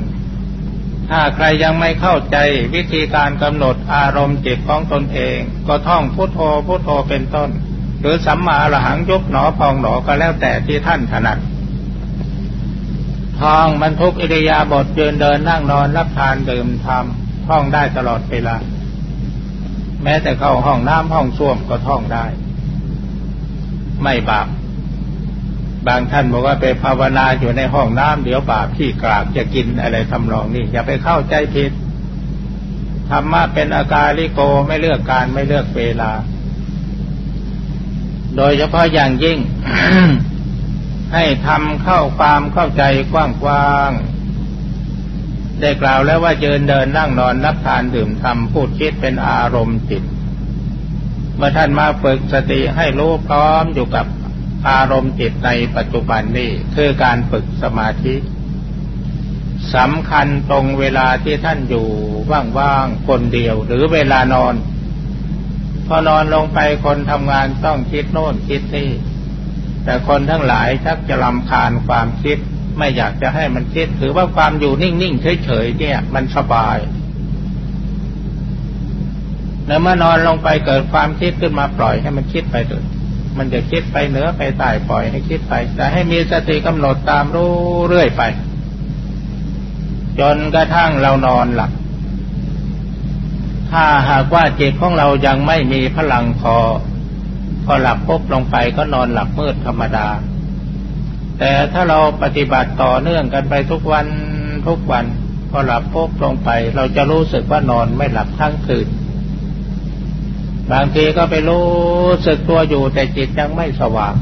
ถ้าใครยังไม่เข้าใจวิธีการกำหนดอารมณ์จิตของตนเอง ก็ท่องพุโทโธพุโทโธเป็นต้น หรือสัมมาอรหังยกหนอพองหนอก็แล้วแต่ที่ท่านถนัดท่องมันทุกอิริยาบถยืนเดินนั่งนอนรับทานดื่มทำท่องได้ตลอดเวลา แม้แต่เข้าห้องน้ำห้องส้วมก็ท่องได้ ไม่บาป บางท่านบอกว่าไปภาวนาอยู่ในห้องน้ำเดี๋ยวบาปที่กราบจะกินอะไรทำนองนี้อย่าไปเข้าใจผิดธรรมะเป็นอาการลิโกไม่เลือกการไม่เลือกเวลา โดยเฉพาะอย่างยิ่ง ให้ทำเข้าความเข้าใจกว้างๆได้กล่าวแล้วว่าเดินเดินนั่งนอนนับทานดื่มทำพูดคิดเป็นอารมณ์จิตเมื่อท่านมาฝึกสติให้รู้พร้อมอยู่กับ อารมณ์จิตในปัจจุบันนี้คือการฝึกสมาธิสำคัญตรงเวลาที่ท่านอยู่ว่างๆคนเดียว หรือเวลานอน พอนอนลงไปคนทำงานต้องคิดโน่นคิดนี่แต่คนทั้งหลายชักจะลำคาญความคิด ไม่อยากจะให้มันคิดถือว่าความอยู่นิ่งๆเฉยๆเนี่ย มันสบายแล้วเมื่อนอนลงไปเกิดความคิดขึ้นมาปล่อยให้มันคิดไปเถอะ มันจะคิดไปเหนือไปใต้ปล่อยให้คิดไป แต่ให้มีสติกำหนดตามรู้เรื่อยไป จนกระทั่งเรานอนหลับถ้าหากว่าจิตของเรายังไม่มีพลังพอพอหลับปุ๊บลงไปก็นอนหลับมืดธรรมดา แต่ถ้าเราปฏิบัติต่อเนื่องกันไปทุกวันทุกวัน พอหลับปุ๊บลงไป เราจะรู้สึกว่านอนไม่หลับทั้งคืน บางทีก็ไปรู้สึกตัวอยู่แต่จิตยังไม่สว่าง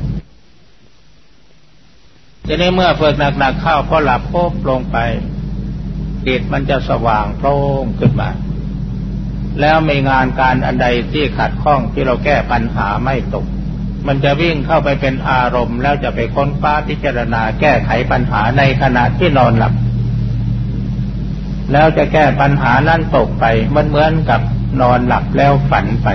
ทีนี้เมื่อฝึกหนักๆเข้าพอหลับปุ๊บลงไป จิตมันจะสว่างโปร่งขึ้นมา แล้วมีงานการอันใดที่ขัดข้องที่เราแก้ปัญหาไม่ตก มันจะวิ่งเข้าไปเป็นอารมณ์ แล้วจะไปค้นคว้าพิจารณาแก้ไขปัญหาในขณะที่นอนหลับ แล้วจะแก้ปัญหานั้นตกไปมันเหมือนกับนอนหลับแล้วฝันไป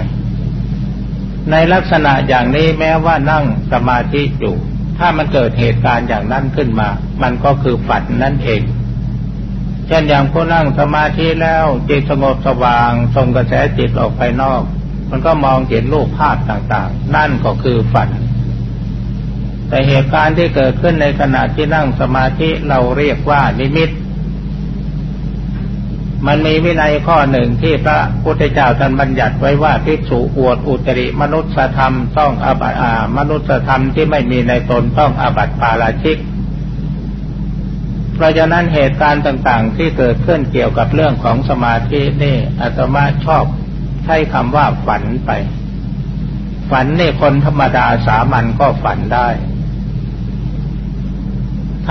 ในลักษณะอย่างนี้แม้ว่านั่งสมาธิอยู่ ถ้ามันเกิดเหตุการณ์อย่างนั้นขึ้นมา มันก็คือฝันนั่นเอง เช่นอย่างผู้นั่งสมาธิแล้วจิตสงบสว่างส่งกระแสจิตออกไปนอก มันก็มองเห็นรูปภาพต่างๆ นั่นก็คือฝัน แต่เหตุการณ์ที่เกิดขึ้นในขณะที่นั่งสมาธิเราเรียกว่านิมิต มันมีวินัยข้อหนึ่งที่พระพุทธเจ้าท่านบัญญัติไว้ว่าภิกษุอวดอุตริมนุษยธรรมต้องอาบัตมนุษยธรรมที่ไม่มีในตนต้องอาบัติปาราชิก เพราะฉะนั้นเหตุการณ์ต่างๆ ที่เกิดขึ้นเกี่ยวกับเรื่องของสมาธินี่อาตมาชอบใช้คำว่าฝันไป ฝันนี่คนธรรมดาสามัญก็ฝันได้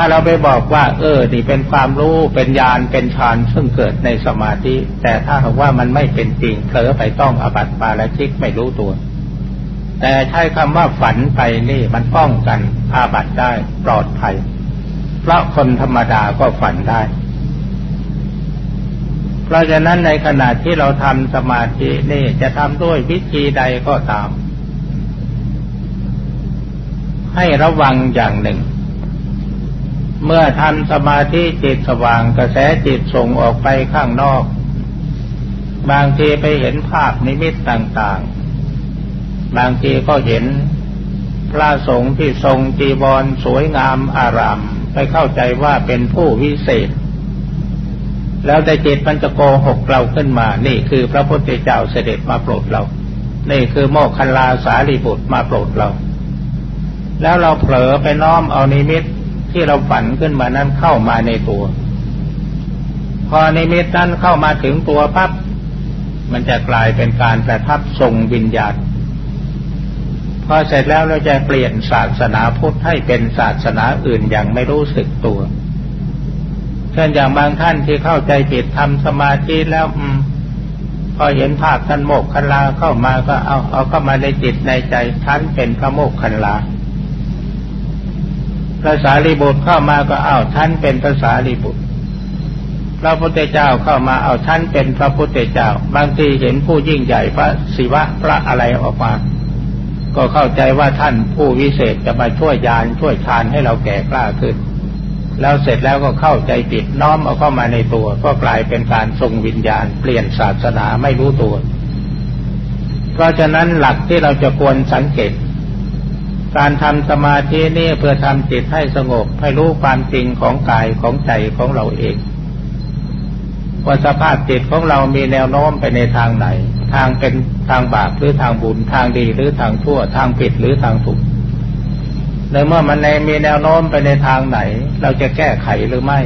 ถ้าเราไปบอกว่า เออ นี่เป็นความรู้เป็นญาณเป็นฌานซึ่งเกิดในสมาธิ แต่ถ้าหากว่ามันไม่เป็นจริงเผลอไปต้องอบัติปาและชิกไม่รู้ตัว แต่ใช้คำว่าฝันไปนี่มันป้องกันอาบัติได้ปลอดภัย เพราะคนธรรมดาก็ฝันได้ เพราะฉะนั้นในขณะที่เราทำสมาธินี่จะทำด้วยวิธีใดก็ตาม ให้ระวังอย่างหนึ่ง เมื่อทำสมาธิจิตสว่างกระแสจิตส่งออกไปข้างนอก บางทีไปเห็นภาพนิมิตต่างๆ บางทีก็เห็นพระสงฆ์ที่ทรงจีวรสวยงามอารามไปเข้าใจว่าเป็นผู้วิเศษ แล้วแต่จิตมันจะโกหกเราขึ้นมา นี่คือพระพุทธเจ้าเสด็จมาโปรดเรา นี่คือโมกคันลาสารีบุตรมาโปรดเรา แล้วเราเผลอไปน้อมเอานิมิต ที่เราฝันขึ้นมานั้นเข้ามาในตัว พอในมิตนั้นเข้ามาถึงตัวปั๊บมันจะกลายเป็นการประทับทรงวิญญาณพอเสร็จแล้วเราจะเปลี่ยนศาสนาพุทธให้เป็นศาสนาอื่นอย่างไม่รู้สึกตัวเช่นอย่างบางท่านที่เข้าใจผิดทำสมาธิแล้วพอเห็นภาพท่านโมกขันลาเข้ามาก็เอาเอาเข้ามาในจิตในใจท่านเป็นพระโมกขันลา พระสารีบุตรเข้ามาก็เอาท่านเป็นพระสารีบุตร พระพุทธเจ้าเข้ามาเอาท่านเป็นพระพุทธเจ้า บางทีเห็นผู้ยิ่งใหญ่พระศิวะพระอะไรออกมา ก็เข้าใจว่าท่านผู้วิเศษจะมาช่วยยานช่วยชานให้เราแก่กล้าขึ้น แล้วเสร็จแล้วก็เข้าใจผิดน้อมเอาเข้ามาในตัว ก็กลายเป็นการทรงวิญญาณ เปลี่ยนศาสนาไม่รู้ตัว เพราะฉะนั้นหลักที่เราจะควรสังเกต การทำสมาธินี่เพื่อทำจิตให้สงบให้รู้ความจริงของกายของใจของเราเองว่าสภาพจิตของเรามีแนวโน้มไปในทางไหน ทางเป็นทางบาปหรือทางบุญทางดีหรือทางชั่วทางผิดหรือทางถูกในเมื่อมันในมีแนวโน้มไปในทางไหน เราจะแก้ไขหรือไม่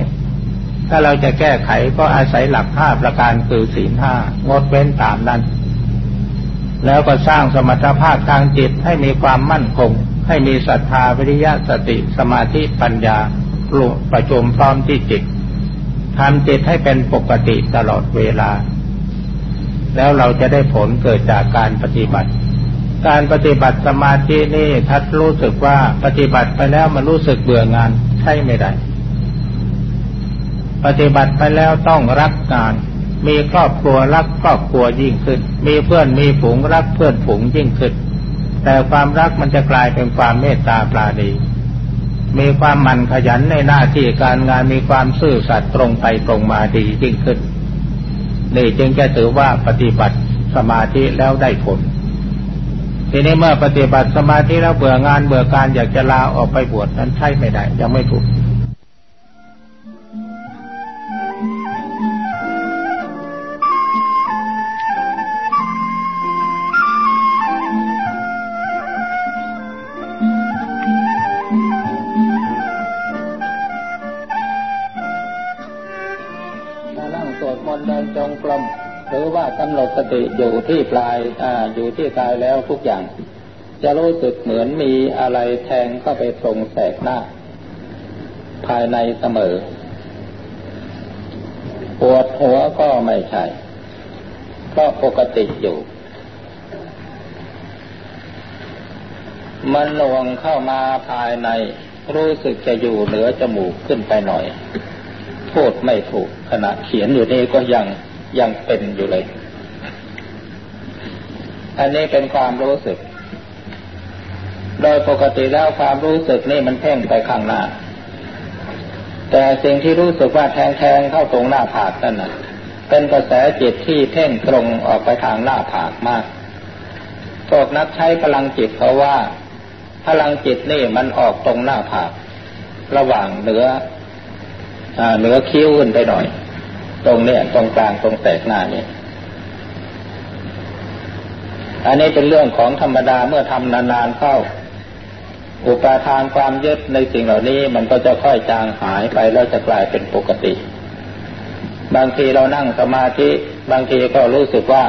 ถ้าเราจะแก้ไขก็อาศัยหลักห้าประการคือศีลห้างดเว้นตามนั้น แล้วก็สร้างสมรรถภาพทางจิตให้มีความมั่นคง ให้มีศรัทธาวิริยะสติสมาธิปัญญาปลุกประชุมพร้อมที่จิตทำจิตให้เป็นปกติตลอดเวลา แล้วเราจะได้ผลเกิดจากการปฏิบัติ การปฏิบัติสมาธินี่ทัดรู้สึกว่าปฏิบัติไปแล้วมันรู้สึกเบื่องานใช่ไม่ได้ ปฏิบัติไปแล้วต้องรักงาน มีครอบครัวรักครอบครัวยิ่งขึ้น มีเพื่อนมีฝูงรักเพื่อนฝูงยิ่งขึ้น แต่ความรักมันจะกลายเป็นความเมตตาปราณีมีความหมั่นขยันในหน้าที่การงานมีความซื่อสัตย์ตรงไปตรงมาดียิ่งขึ้นนี่จึงจะถือว่าปฏิบัติสมาธิแล้วได้ผล ทีนี้เมื่อปฏิบัติสมาธิแล้วเบื่องานเบื่อการอยากจะลาออกไปบวชนั้นใช่ไม่ได้ ยังไม่ถูก ที่ปลายอ่าอยู่ที่กายแล้วทุกอย่าง จะรู้สึกเหมือนมีอะไรแทงเข้าไปตรงแสกหน้า ภายในเสมอ ปวดหัวก็ไม่ใช่ก็ปกติอยู่ มันลวงเข้ามาภายใน รู้สึกจะอยู่เหนือจมูกขึ้นไปหน่อยพูดไม่ถูกขณะเขียนอยู่นี่ก็ยังยังเป็นอยู่เลย อันนี้เป็นความรู้สึก โดยปกติแล้วความรู้สึกนี่มันเพ่งไปข้างหน้า แต่สิ่งที่รู้สึกว่าแทงแทงเข้าตรงหน้าผากนั่นน่ะเป็นกระแสจิตที่เพ่งตรงออกไปทางหน้าผากมากพวกนักใช้พลังจิตเพราะว่า พลังจิตนี่มันออกตรงหน้าผาก ระหว่างเหนือเหนือคิ้วขึ้นไปหน่อย ตรงเนี้ยตรงกลางตรงแตกหน้าเนี่ย อันนี้เป็นเรื่องของธรรมดาเมื่อทำนานๆเข้า อุปาทานความยึดในสิ่งเหล่านี้มันก็จะค่อยจางหายไปแล้วจะกลายเป็นปกติ บางทีเรานั่งสมาธิบางทีก็รู้สึกว่า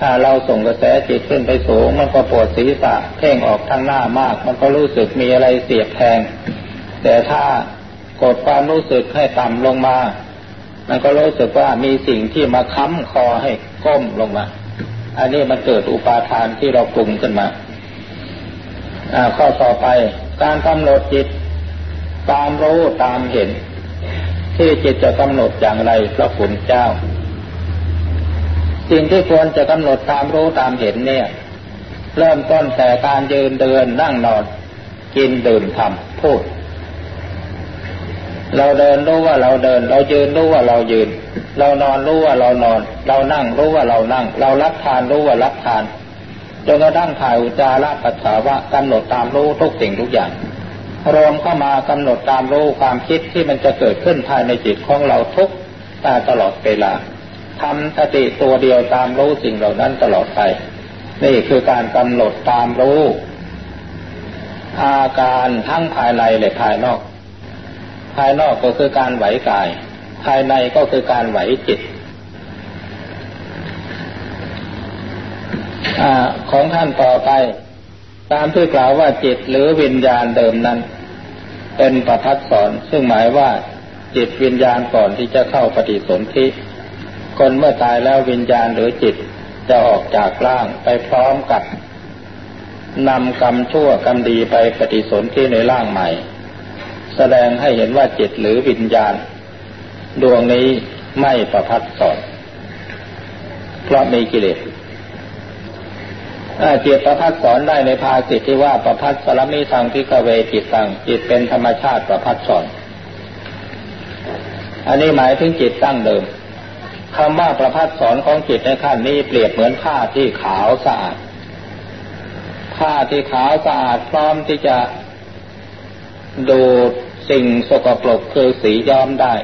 ถ้าเราส่งกระแสจิตขึ้นไปสูง มันก็ปวดศีรษะเพ่งออกทางหน้ามาก มันก็รู้สึกมีอะไรเสียบแทง แต่ถ้ากดความรู้สึกให้ต่ำลงมา มันก็รู้สึกว่ามีสิ่งที่มาค้ำคอให้ก้มลงมา อันนี้มันเกิดอุปาทานที่เราปรุงขึ้นมาข้อต่อไปการกำหนดจิต ตามรู้ตามเห็น ที่จิตจะกำหนดอย่างไรพระคุณเจ้า สิ่งที่ควรจะกำหนดตามรู้ตามเห็นเนี่ย เริ่มต้นแต่การยืนเดินนั่งนอนกินดื่มทำพูด เราเดินรู้ว่าเราเดิน เรายืนรู้ว่าเรายืน เรานอนรู้ว่าเรานอน เรานั่งรู้ว่าเรานั่ง เรารับทานรู้ว่ารับทานจนกระทั่งถ่ายอุจาระปัสสาวะกำหนดตามรู้ทุกสิ่งทุกอย่าง รวมเข้ามากำหนดตามรู้ความคิดที่มันจะเกิดขึ้นภายในจิตของเราทุกตาตลอดเวลาทำสติตัวเดียวตามรู้สิ่งเหล่านั้นตลอดไป นี่คือการกำหนดตามรู้ อาการทั้งภายในและภายนอก ภายนอกก็คือการไหวกาย ภายในก็คือการไหวจิตอของท่านต่อไป ตามที่กล่าวว่าจิตหรือวิญญาณเดิมนั้น เป็นประทัดสอนซึ่งหมายว่า จิตวิญญาณก่อนที่จะเข้าปฏิสนธิคนเมื่อตายแล้ววิญญาณหรือจิตจะออกจากร่างไปพร้อมกับนำกรรมชั่วกรรมดีไปปฏิสนธิในร่างใหม่ แสดงให้เห็นว่าจิตหรือวิญญาณ ดวงนี้ไม่ประพัดสอนเพราะมีกิเลสเจตประพัดสอนได้ในภาสิทที่ว่าประพัดสลมิทางพิกเวจิตตังจิตเป็นธรรมชาติประพัดสอน อันนี้หมายถึงจิตตั้งเดิมคำว่าประพัดสอนของจิตในขั้นนี้เปรียบเหมือนผ้าที่ขาวสะอาดผ้าที่ขาวสะอาดพร้อมที่จะดูดสิ่งสกปรกคือสีย้อมได้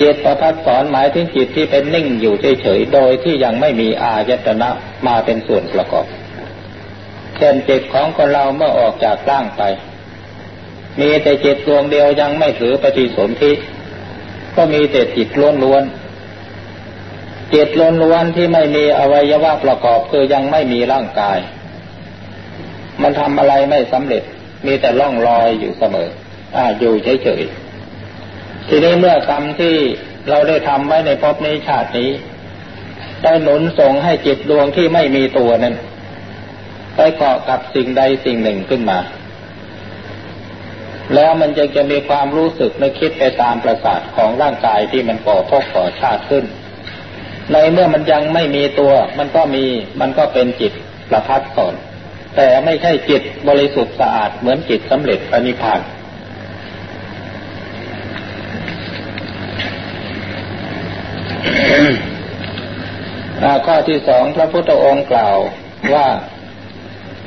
จิตประพัดสอนหมายถึงจิตที่เป็นนิ่งอยู่เฉยๆ โดยที่ยังไม่มีอายตนะมาเป็นส่วนประกอบ เช่นจิตของคนเราเมื่อออกจากร่างไป มีแต่จิตดวงเดียวยังไม่ถือปฏิสนธิก็มีแต่จิตล้วนๆ จิตล้วนๆที่ไม่มีอวัยวะประกอบคือยังไม่มีร่างกาย มันทำอะไรไม่สำเร็จ มีแต่ล่องลอยอยู่เสมอ อ่าอยู่เฉยๆ ทีนี้เมื่อกรรมที่เราได้ทำไว้ในภพนี้ชาตินี้ได้หนุนส่งให้จิตดวงที่ไม่มีตัวนั้นไปเกาะกับสิ่งใดสิ่งหนึ่งขึ้นมา แล้วมันจะจะมีความรู้สึกในคิดไปตามประสาทของร่างกายที่มันก่อพกก่อชาติขึ้น ในเมื่อมันยังไม่มีตัว มันก็มีมันก็เป็นจิตประพัดสอน แต่ไม่ใช่จิตบริสุทธิ์สะอาดเหมือนจิตสำเร็จปณิพาน ข้อที่สองพระพุทธองค์กล่าวว่า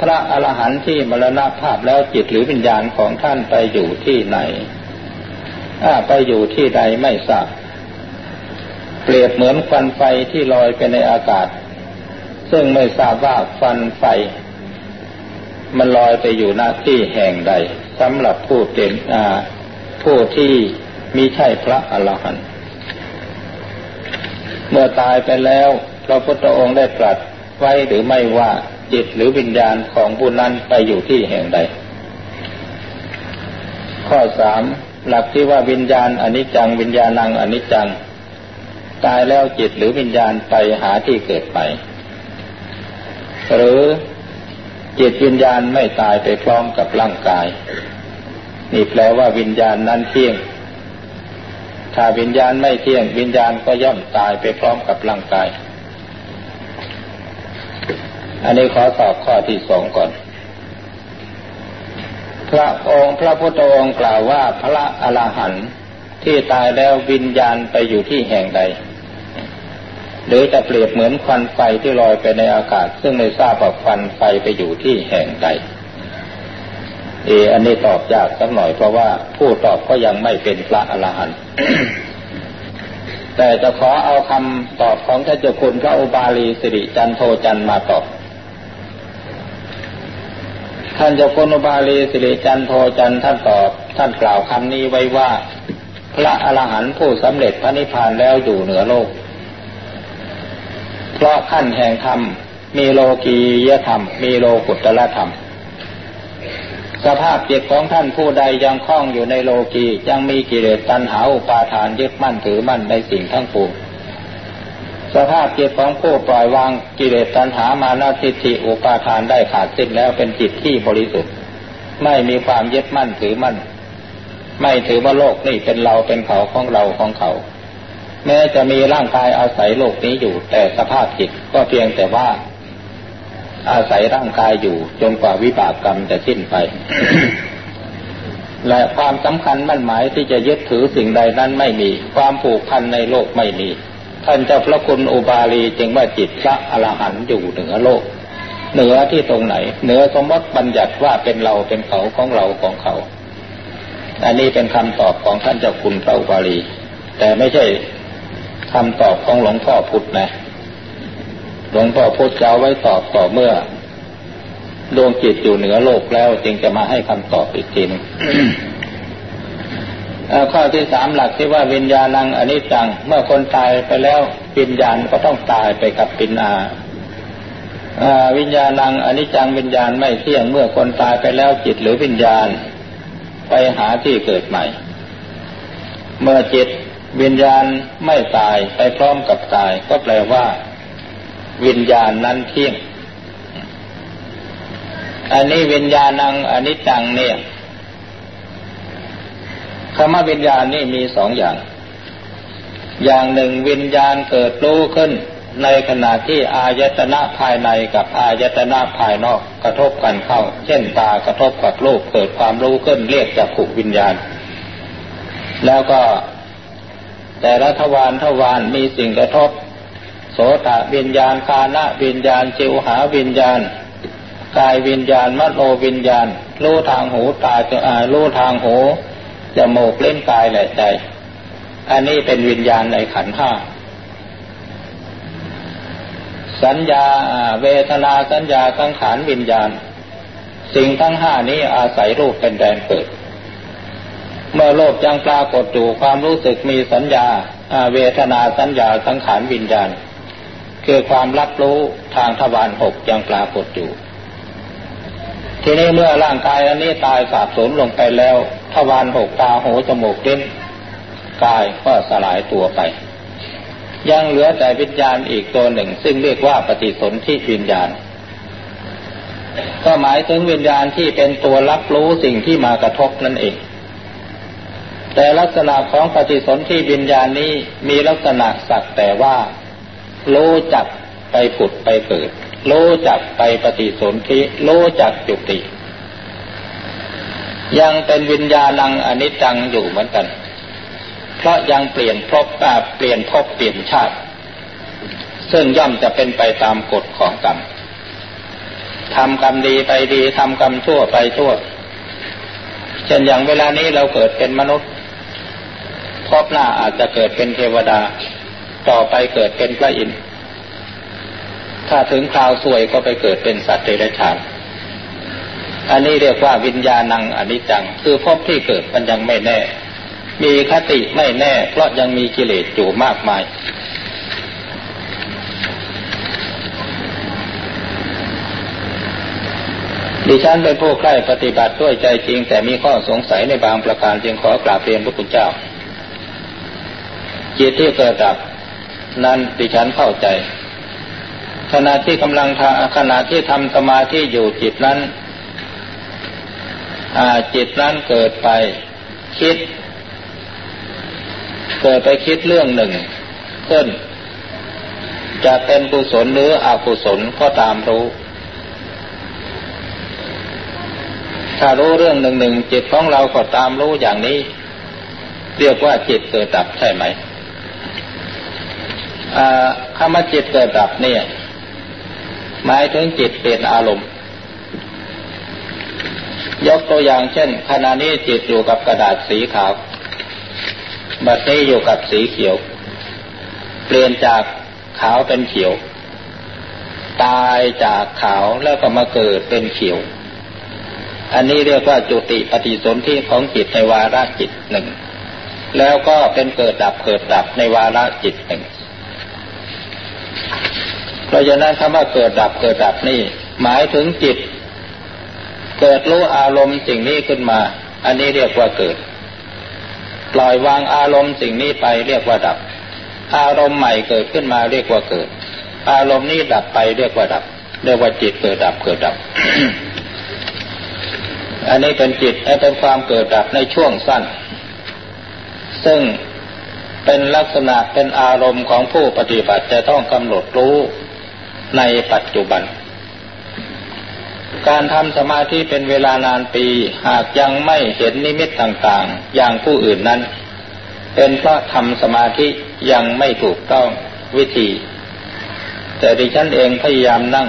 พระอรหันต์ที่มรณภาพแล้วจิตหรือวิญญาณของท่านไปอยู่ที่ไหนไปอยู่ที่ใดไม่ทราบเปรียบเหมือนควันไฟที่ลอยไปในอากาศ ซึ่งไม่ทราบว่าควันไฟ มันลอยไปอยู่หน้าที่แห่งใดสำหรับผู้เต็มผู้ที่มีใช่พระอรหันต์ เมื่อตายไปแล้วพระพุทธองค์ได้ตรัสไว้หรือไม่ว่าจิตหรือวิญญาณของผู้นั้นไปอยู่ที่แห่งใด ข้อสามหลักที่ว่าวิญญาณอนิจจังวิญญาณังอนิจจัง ตายแล้วจิตหรือวิญญาณไปหาที่เกิดไป หรือจิตวิญญาณไม่ตายไปพร้อมกับร่างกาย นี่แปลว่าวิญญาณนั้นเที่ยง ถ้าวิญญาณไม่เที่ยงวิญญาณก็ย่อมตายไปพร้อมกับร่างกาย อันนี้ขอตอบข้อที่สองก่อน พระองค์พระพุทธองค์กล่าวว่าพระอรหันต์ที่ตายแล้ววิญญาณไปอยู่ที่แห่งใด หรือจะเปรียบเหมือนควันไฟที่ลอยไปในอากาศ ซึ่งไม่ทราบว่าควันไฟไปอยู่ที่แห่งใด เออันนี้ตอบยากสักหน่อยเพราะว่าผู้ตอบก็ยังไม่เป็นพระอรหันต์แต่จะขอเอาคำตอบของท่านเจ้าคุณพระอุบาลีสิริจันโทจันมาตอบ ท่านเจ้าคุณอุบาลีสิริจันโทจันท่านตอบ ท่านกล่าวคำนี้ไว้ว่า พระอรหันต์ผู้สำเร็จพระนิพพานแล้วอยู่เหนือโลก เพราะขั้นแห่งธรรมมีโลกียธรรม มีโลกุตละธรรม สภาพจิตของท่านผู้ใดยังคล้องอยู่ในโลกียังมีกิเลสตัณหาอุปาทานยึดมั่นถือมั่นในสิ่งทั้งปวงสภาพจิตของผู้ปล่อยวางกิเลสตัณหามานาทิฏฐิอุปาทานได้ขาดสิ้นแล้วเป็นจิตที่บริสุทธิ์ ไม่มีความยึดมั่นถือมั่น ไม่ถือว่าโลกนี่เป็นเราเป็นเขาของเราของเขา แม้จะมีร่างกายอาศัยโลกนี้อยู่แต่สภาพจิตก็เพียงแต่ว่า อาศัยร่างกายอยู่ จนกว่าวิบากกรรมจะสิ้นไป และความสำคัญมั่นหมายที่จะยึดถือสิ่งใดนั้นไม่มี ความผูกพันในโลกไม่มี ท่านเจ้าพระคุณอุบาลีจึงว่าจิตพระอรหันต์อยู่เหนือโลก เหนือที่ตรงไหน เหนือสมมติบัญญัติว่าเป็นเราเป็นเขาของเราของเขา อันนี้เป็นคำตอบของท่านเจ้าคุณพระอุบาลี แต่ไม่ใช่คำตอบของหลวงพ่อพุธนะ หลวงพ่อพุทธจะไว้ตอบต่อเมื่อดวงจิตอยู่เหนือโลกแล้วจึงจะมาให้คำตอบอีกทีนึงข้อที่สามหลักที่ว่าวิญญาณังอนิจจัง เมื่อคนตายไปแล้ววิญญาณก็ต้องตายไปกับปินอาวิญญาณังอนิจจังวิญญาณไม่เที่ยงเมื่อคนตายไปแล้วจิตหรือวิญญาณ ไปหาที่เกิดใหม่ เมื่อจิตวิญญาณไม่ตายไปพร้อมกับกาย ก็แปลว่า วิญญาณนั้นเที่ยง อันนี้วิญญาณังอนิจจังเนี่ยคำว่าวิญญาณนี่มีสองอย่าง อย่างหนึ่งวิญญาณเกิดรู้ขึ้น ในขณะที่อายตนะภายในกับอายตนะภายนอกกระทบกันเข้า เช่นตากระทบกับรูปเกิดความรู้ขึ้นเรียกจักขุวิญญาณ แล้วก็แต่ละทวารทวารมีสิ่งกระทบ สตวิญญาณคานะวิญญาณจิวหาวิญญาณ กายวิญญาณมโนวิญญาณรู้ทางหูตาจะอ่ารู้ทางหูจมูกเล่นกายและใจ อันนี้เป็นวิญญาณในขันห้าสัญญาเวทนาสัญญาสังขารวิญญาณ สิ่งทั้งห้านี้อาศัยรูปเป็นแดนเกิด เมื่อโลภยังปรากฏอยู่ความรู้สึกมีสัญญาเวทนาสัญญาสังขารวิญญาณ คือความรับรู้ทางทวารหกยังปรากฏอยู่ ทีนี้เมื่อร่างกายอันนี้ตายสาบสูญลงไปแล้วทวารหกตาหูจมูกลิ้นกายก็สลายตัวไป ยังเหลือแต่วิญญาณอีกตัวหนึ่ง ซึ่งเรียกว่าปฏิสนธิวิญญาณ ก็หมายถึงวิญญาณที่เป็นตัวรับรู้สิ่งที่มากระทบนั่นเอง แต่ลักษณะของปฏิสนธิวิญญาณนี้มีลักษณะสักแต่ว่า รู้จักไปผุดไปเกิดรู้จักไปปฏิสนธิรู้จักจุติ ยังเป็นวิญญาณังอนิจจังอยู่เหมือนกัน เพราะยังเปลี่ยนภพเปลี่ยนภพเปลี่ยนชาติ ซึ่งย่อมจะเป็นไปตามกฎของกรรมทำกรรมดีไปดีทำกรรมชั่วไปชั่วเช่นอย่างเวลานี้เราเกิดเป็นมนุษย์พบหน้าอาจจะเกิดเป็นเทวดา ต่อไปเกิดเป็นพระอินทร์ถ้าถึงคราวสวยก็ไปเกิดเป็นสัตว์เดรัจฉานอันนี้เรียกว่าวิญญาณังอนิจจัง คือพบที่เกิดมันยังไม่แน่ มีคติไม่แน่ เพราะยังมีกิเลสอยู่มากมาย ดิฉันเป็นผู้ใกล้ปฏิบัติด้วยใจจริง แต่มีข้อสงสัยในบางประการจึงขอกราบเรียนพระคุณเจ้าจิตที่เกิดดับ นั้นดิฉันเข้าใจ ขณะที่กำลังทขณะที่ทำสมาธิอยู่จิตนั้นจิตนั้นเกิดไปคิด เกิดไปคิดเรื่องหนึ่งขึ้น จะเป็นกุศลหรืออกุศลก็ตามรู้ ถ้ารู้เรื่องหนึ่งหนึ่งจิตของเราก็ตามรู้อย่างนี้ เรียกว่าจิตเกิดดับใช่ไหม คำว่าจิตเกิดดับเนี่ย หมายถึงจิตเปลี่ยนอารมณ์ ยกตัวอย่างเช่น ขณะนี้จิตอยู่กับกระดาษสีขาว บัดนี้อยู่กับสีเขียว เปลี่ยนจากขาวเป็นเขียว ตายจากขาวแล้วก็มาเกิดเป็นเขียว อันนี้เรียกว่าจุติปฏิสนธิของจิตในวาระจิตหนึ่ง แล้วก็เป็นเกิดดับเกิดดับในวาระจิตหนึ่ง เพราะฉะนั้นคำว่าเกิดดับเกิดดับนี่ หมายถึงจิต เกิดรู้อารมณ์สิ่งนี้ขึ้นมา อันนี้เรียกว่าเกิด ปล่อยวางอารมณ์สิ่งนี้ไปเรียกว่าดับ อารมณ์ใหม่เกิดขึ้นมาเรียกว่าเกิด อารมณ์นี้ดับไปเรียกว่าดับ เรียกว่าจิตเกิดดับเกิดดับ อันนี้เป็นจิตเป็นความเกิดดับในช่วงสั้น ซึ่ง เป็นลักษณะเป็นอารมณ์ของผู้ปฏิบัติจะต้องกำหนดรู้ในปัจจุบัน การทำสมาธิเป็นเวลานานปีหากยังไม่เห็นนิมิตต่างๆ อย่างผู้อื่นนั้น เป็นเพราะทำสมาธิยังไม่ถูกต้องวิธี แต่ดิฉันเองพยายามนั่ง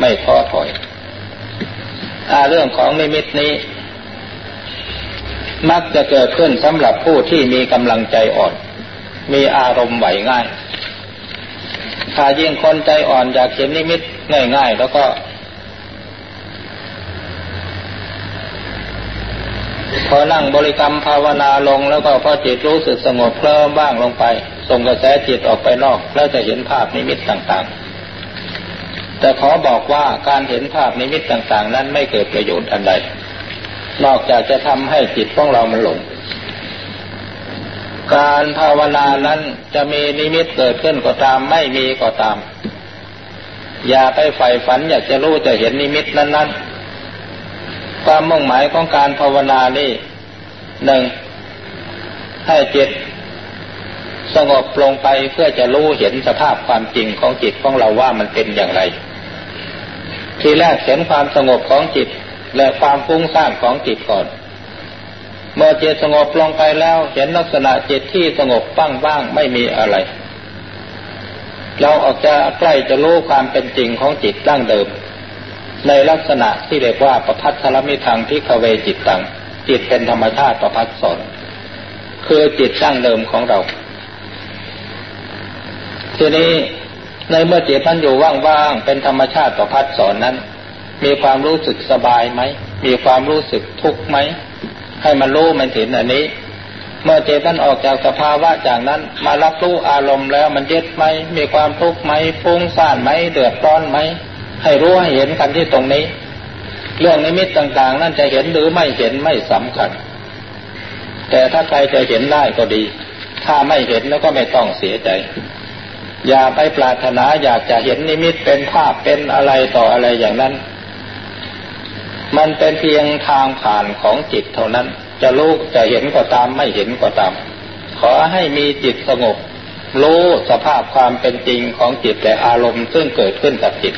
ไม่ท้อถอยอาเรื่องของนิมิตนี้ มักจะเกิดขึ้นสำหรับผู้ที่มีกำลังใจอ่อน มีอารมณ์ไหวง่าย ถ้ายิ่งคนใจอ่อนอยากเห็นนิมิตง่าย ๆ แล้วก็ พอนั่งบริกรรมภาวนาลงแล้วก็พอจิตรู้สึกสงบเคลิ้มบ้างลงไป ส่งกระแสจิตออกไปนอก แล้วจะเห็นภาพนิมิตต่างๆแต่ขอบอกว่าการเห็นภาพนิมิตต่าง ๆ นั้นไม่เกิดประโยชน์อันใด นอกจากจะทำให้จิตของเรามันหลง การภาวนานั้นจะมีนิมิตเกิดขึ้นก็ตามไม่มีก็ตาม อย่าไปใฝ่ฝันอยากจะรู้จะเห็นนิมิตนั้นๆความมุ่งหมายของการภาวนานี่หนึ่งให้จิตสงบลงไปเพื่อจะรู้เห็นสภาพความจริงของจิตของเราว่ามันเป็นอย่างไร ทีแรกเห็นความสงบของจิตและความฟุ้งซ่านของจิตก่อน เมื่อจิตสงบลงไปแล้ว เห็นลักษณะจิตที่สงบบ้างบ้างไม่มีอะไร เราออกจะใกล้จะรู้ความเป็นจริงของจิตดั้งเดิม ในลักษณะที่เรียกว่าประพัทธลมิทางพิกเวจิตตังจิตเป็นธรรมชาติประพัดสอนคือจิตดั้งเดิมของเราทีนี้ในเมื่อจิตมันอยู่ว่างๆเป็นธรรมชาติประพัดสอนนั้น มีความรู้สึกสบายไหม มีความรู้สึกทุกข์ไหม ให้มันรู้มันเห็นอันนี้ เมื่อเจตันออกจากสภาวะจากนั้น มารับรู้อารมณ์แล้วมันยึดไหมมีความทุกข์ไหมฟุ้งซ่านไหมเดือดร้อนไหมให้รู้ให้เห็นกันที่ตรงนี้ เรื่องนิมิตต่าง ๆ นั่นจะเห็นหรือไม่เห็นไม่สำคัญ แต่ถ้าใครจะเห็นได้ก็ดี ถ้าไม่เห็นแล้วก็ไม่ต้องเสียใจ อย่าไปปรารถนาอยากจะเห็นนิมิตเป็นภาพเป็นอะไรต่ออะไรอย่างนั้น มันเป็นเพียงทางผ่านของจิตเท่านั้น จะรู้จะเห็นก็ตามไม่เห็นก็ตาม ขอให้มีจิตสงบ รู้สภาพความเป็นจริงของจิตและอารมณ์ซึ่งเกิดขึ้นกับจิต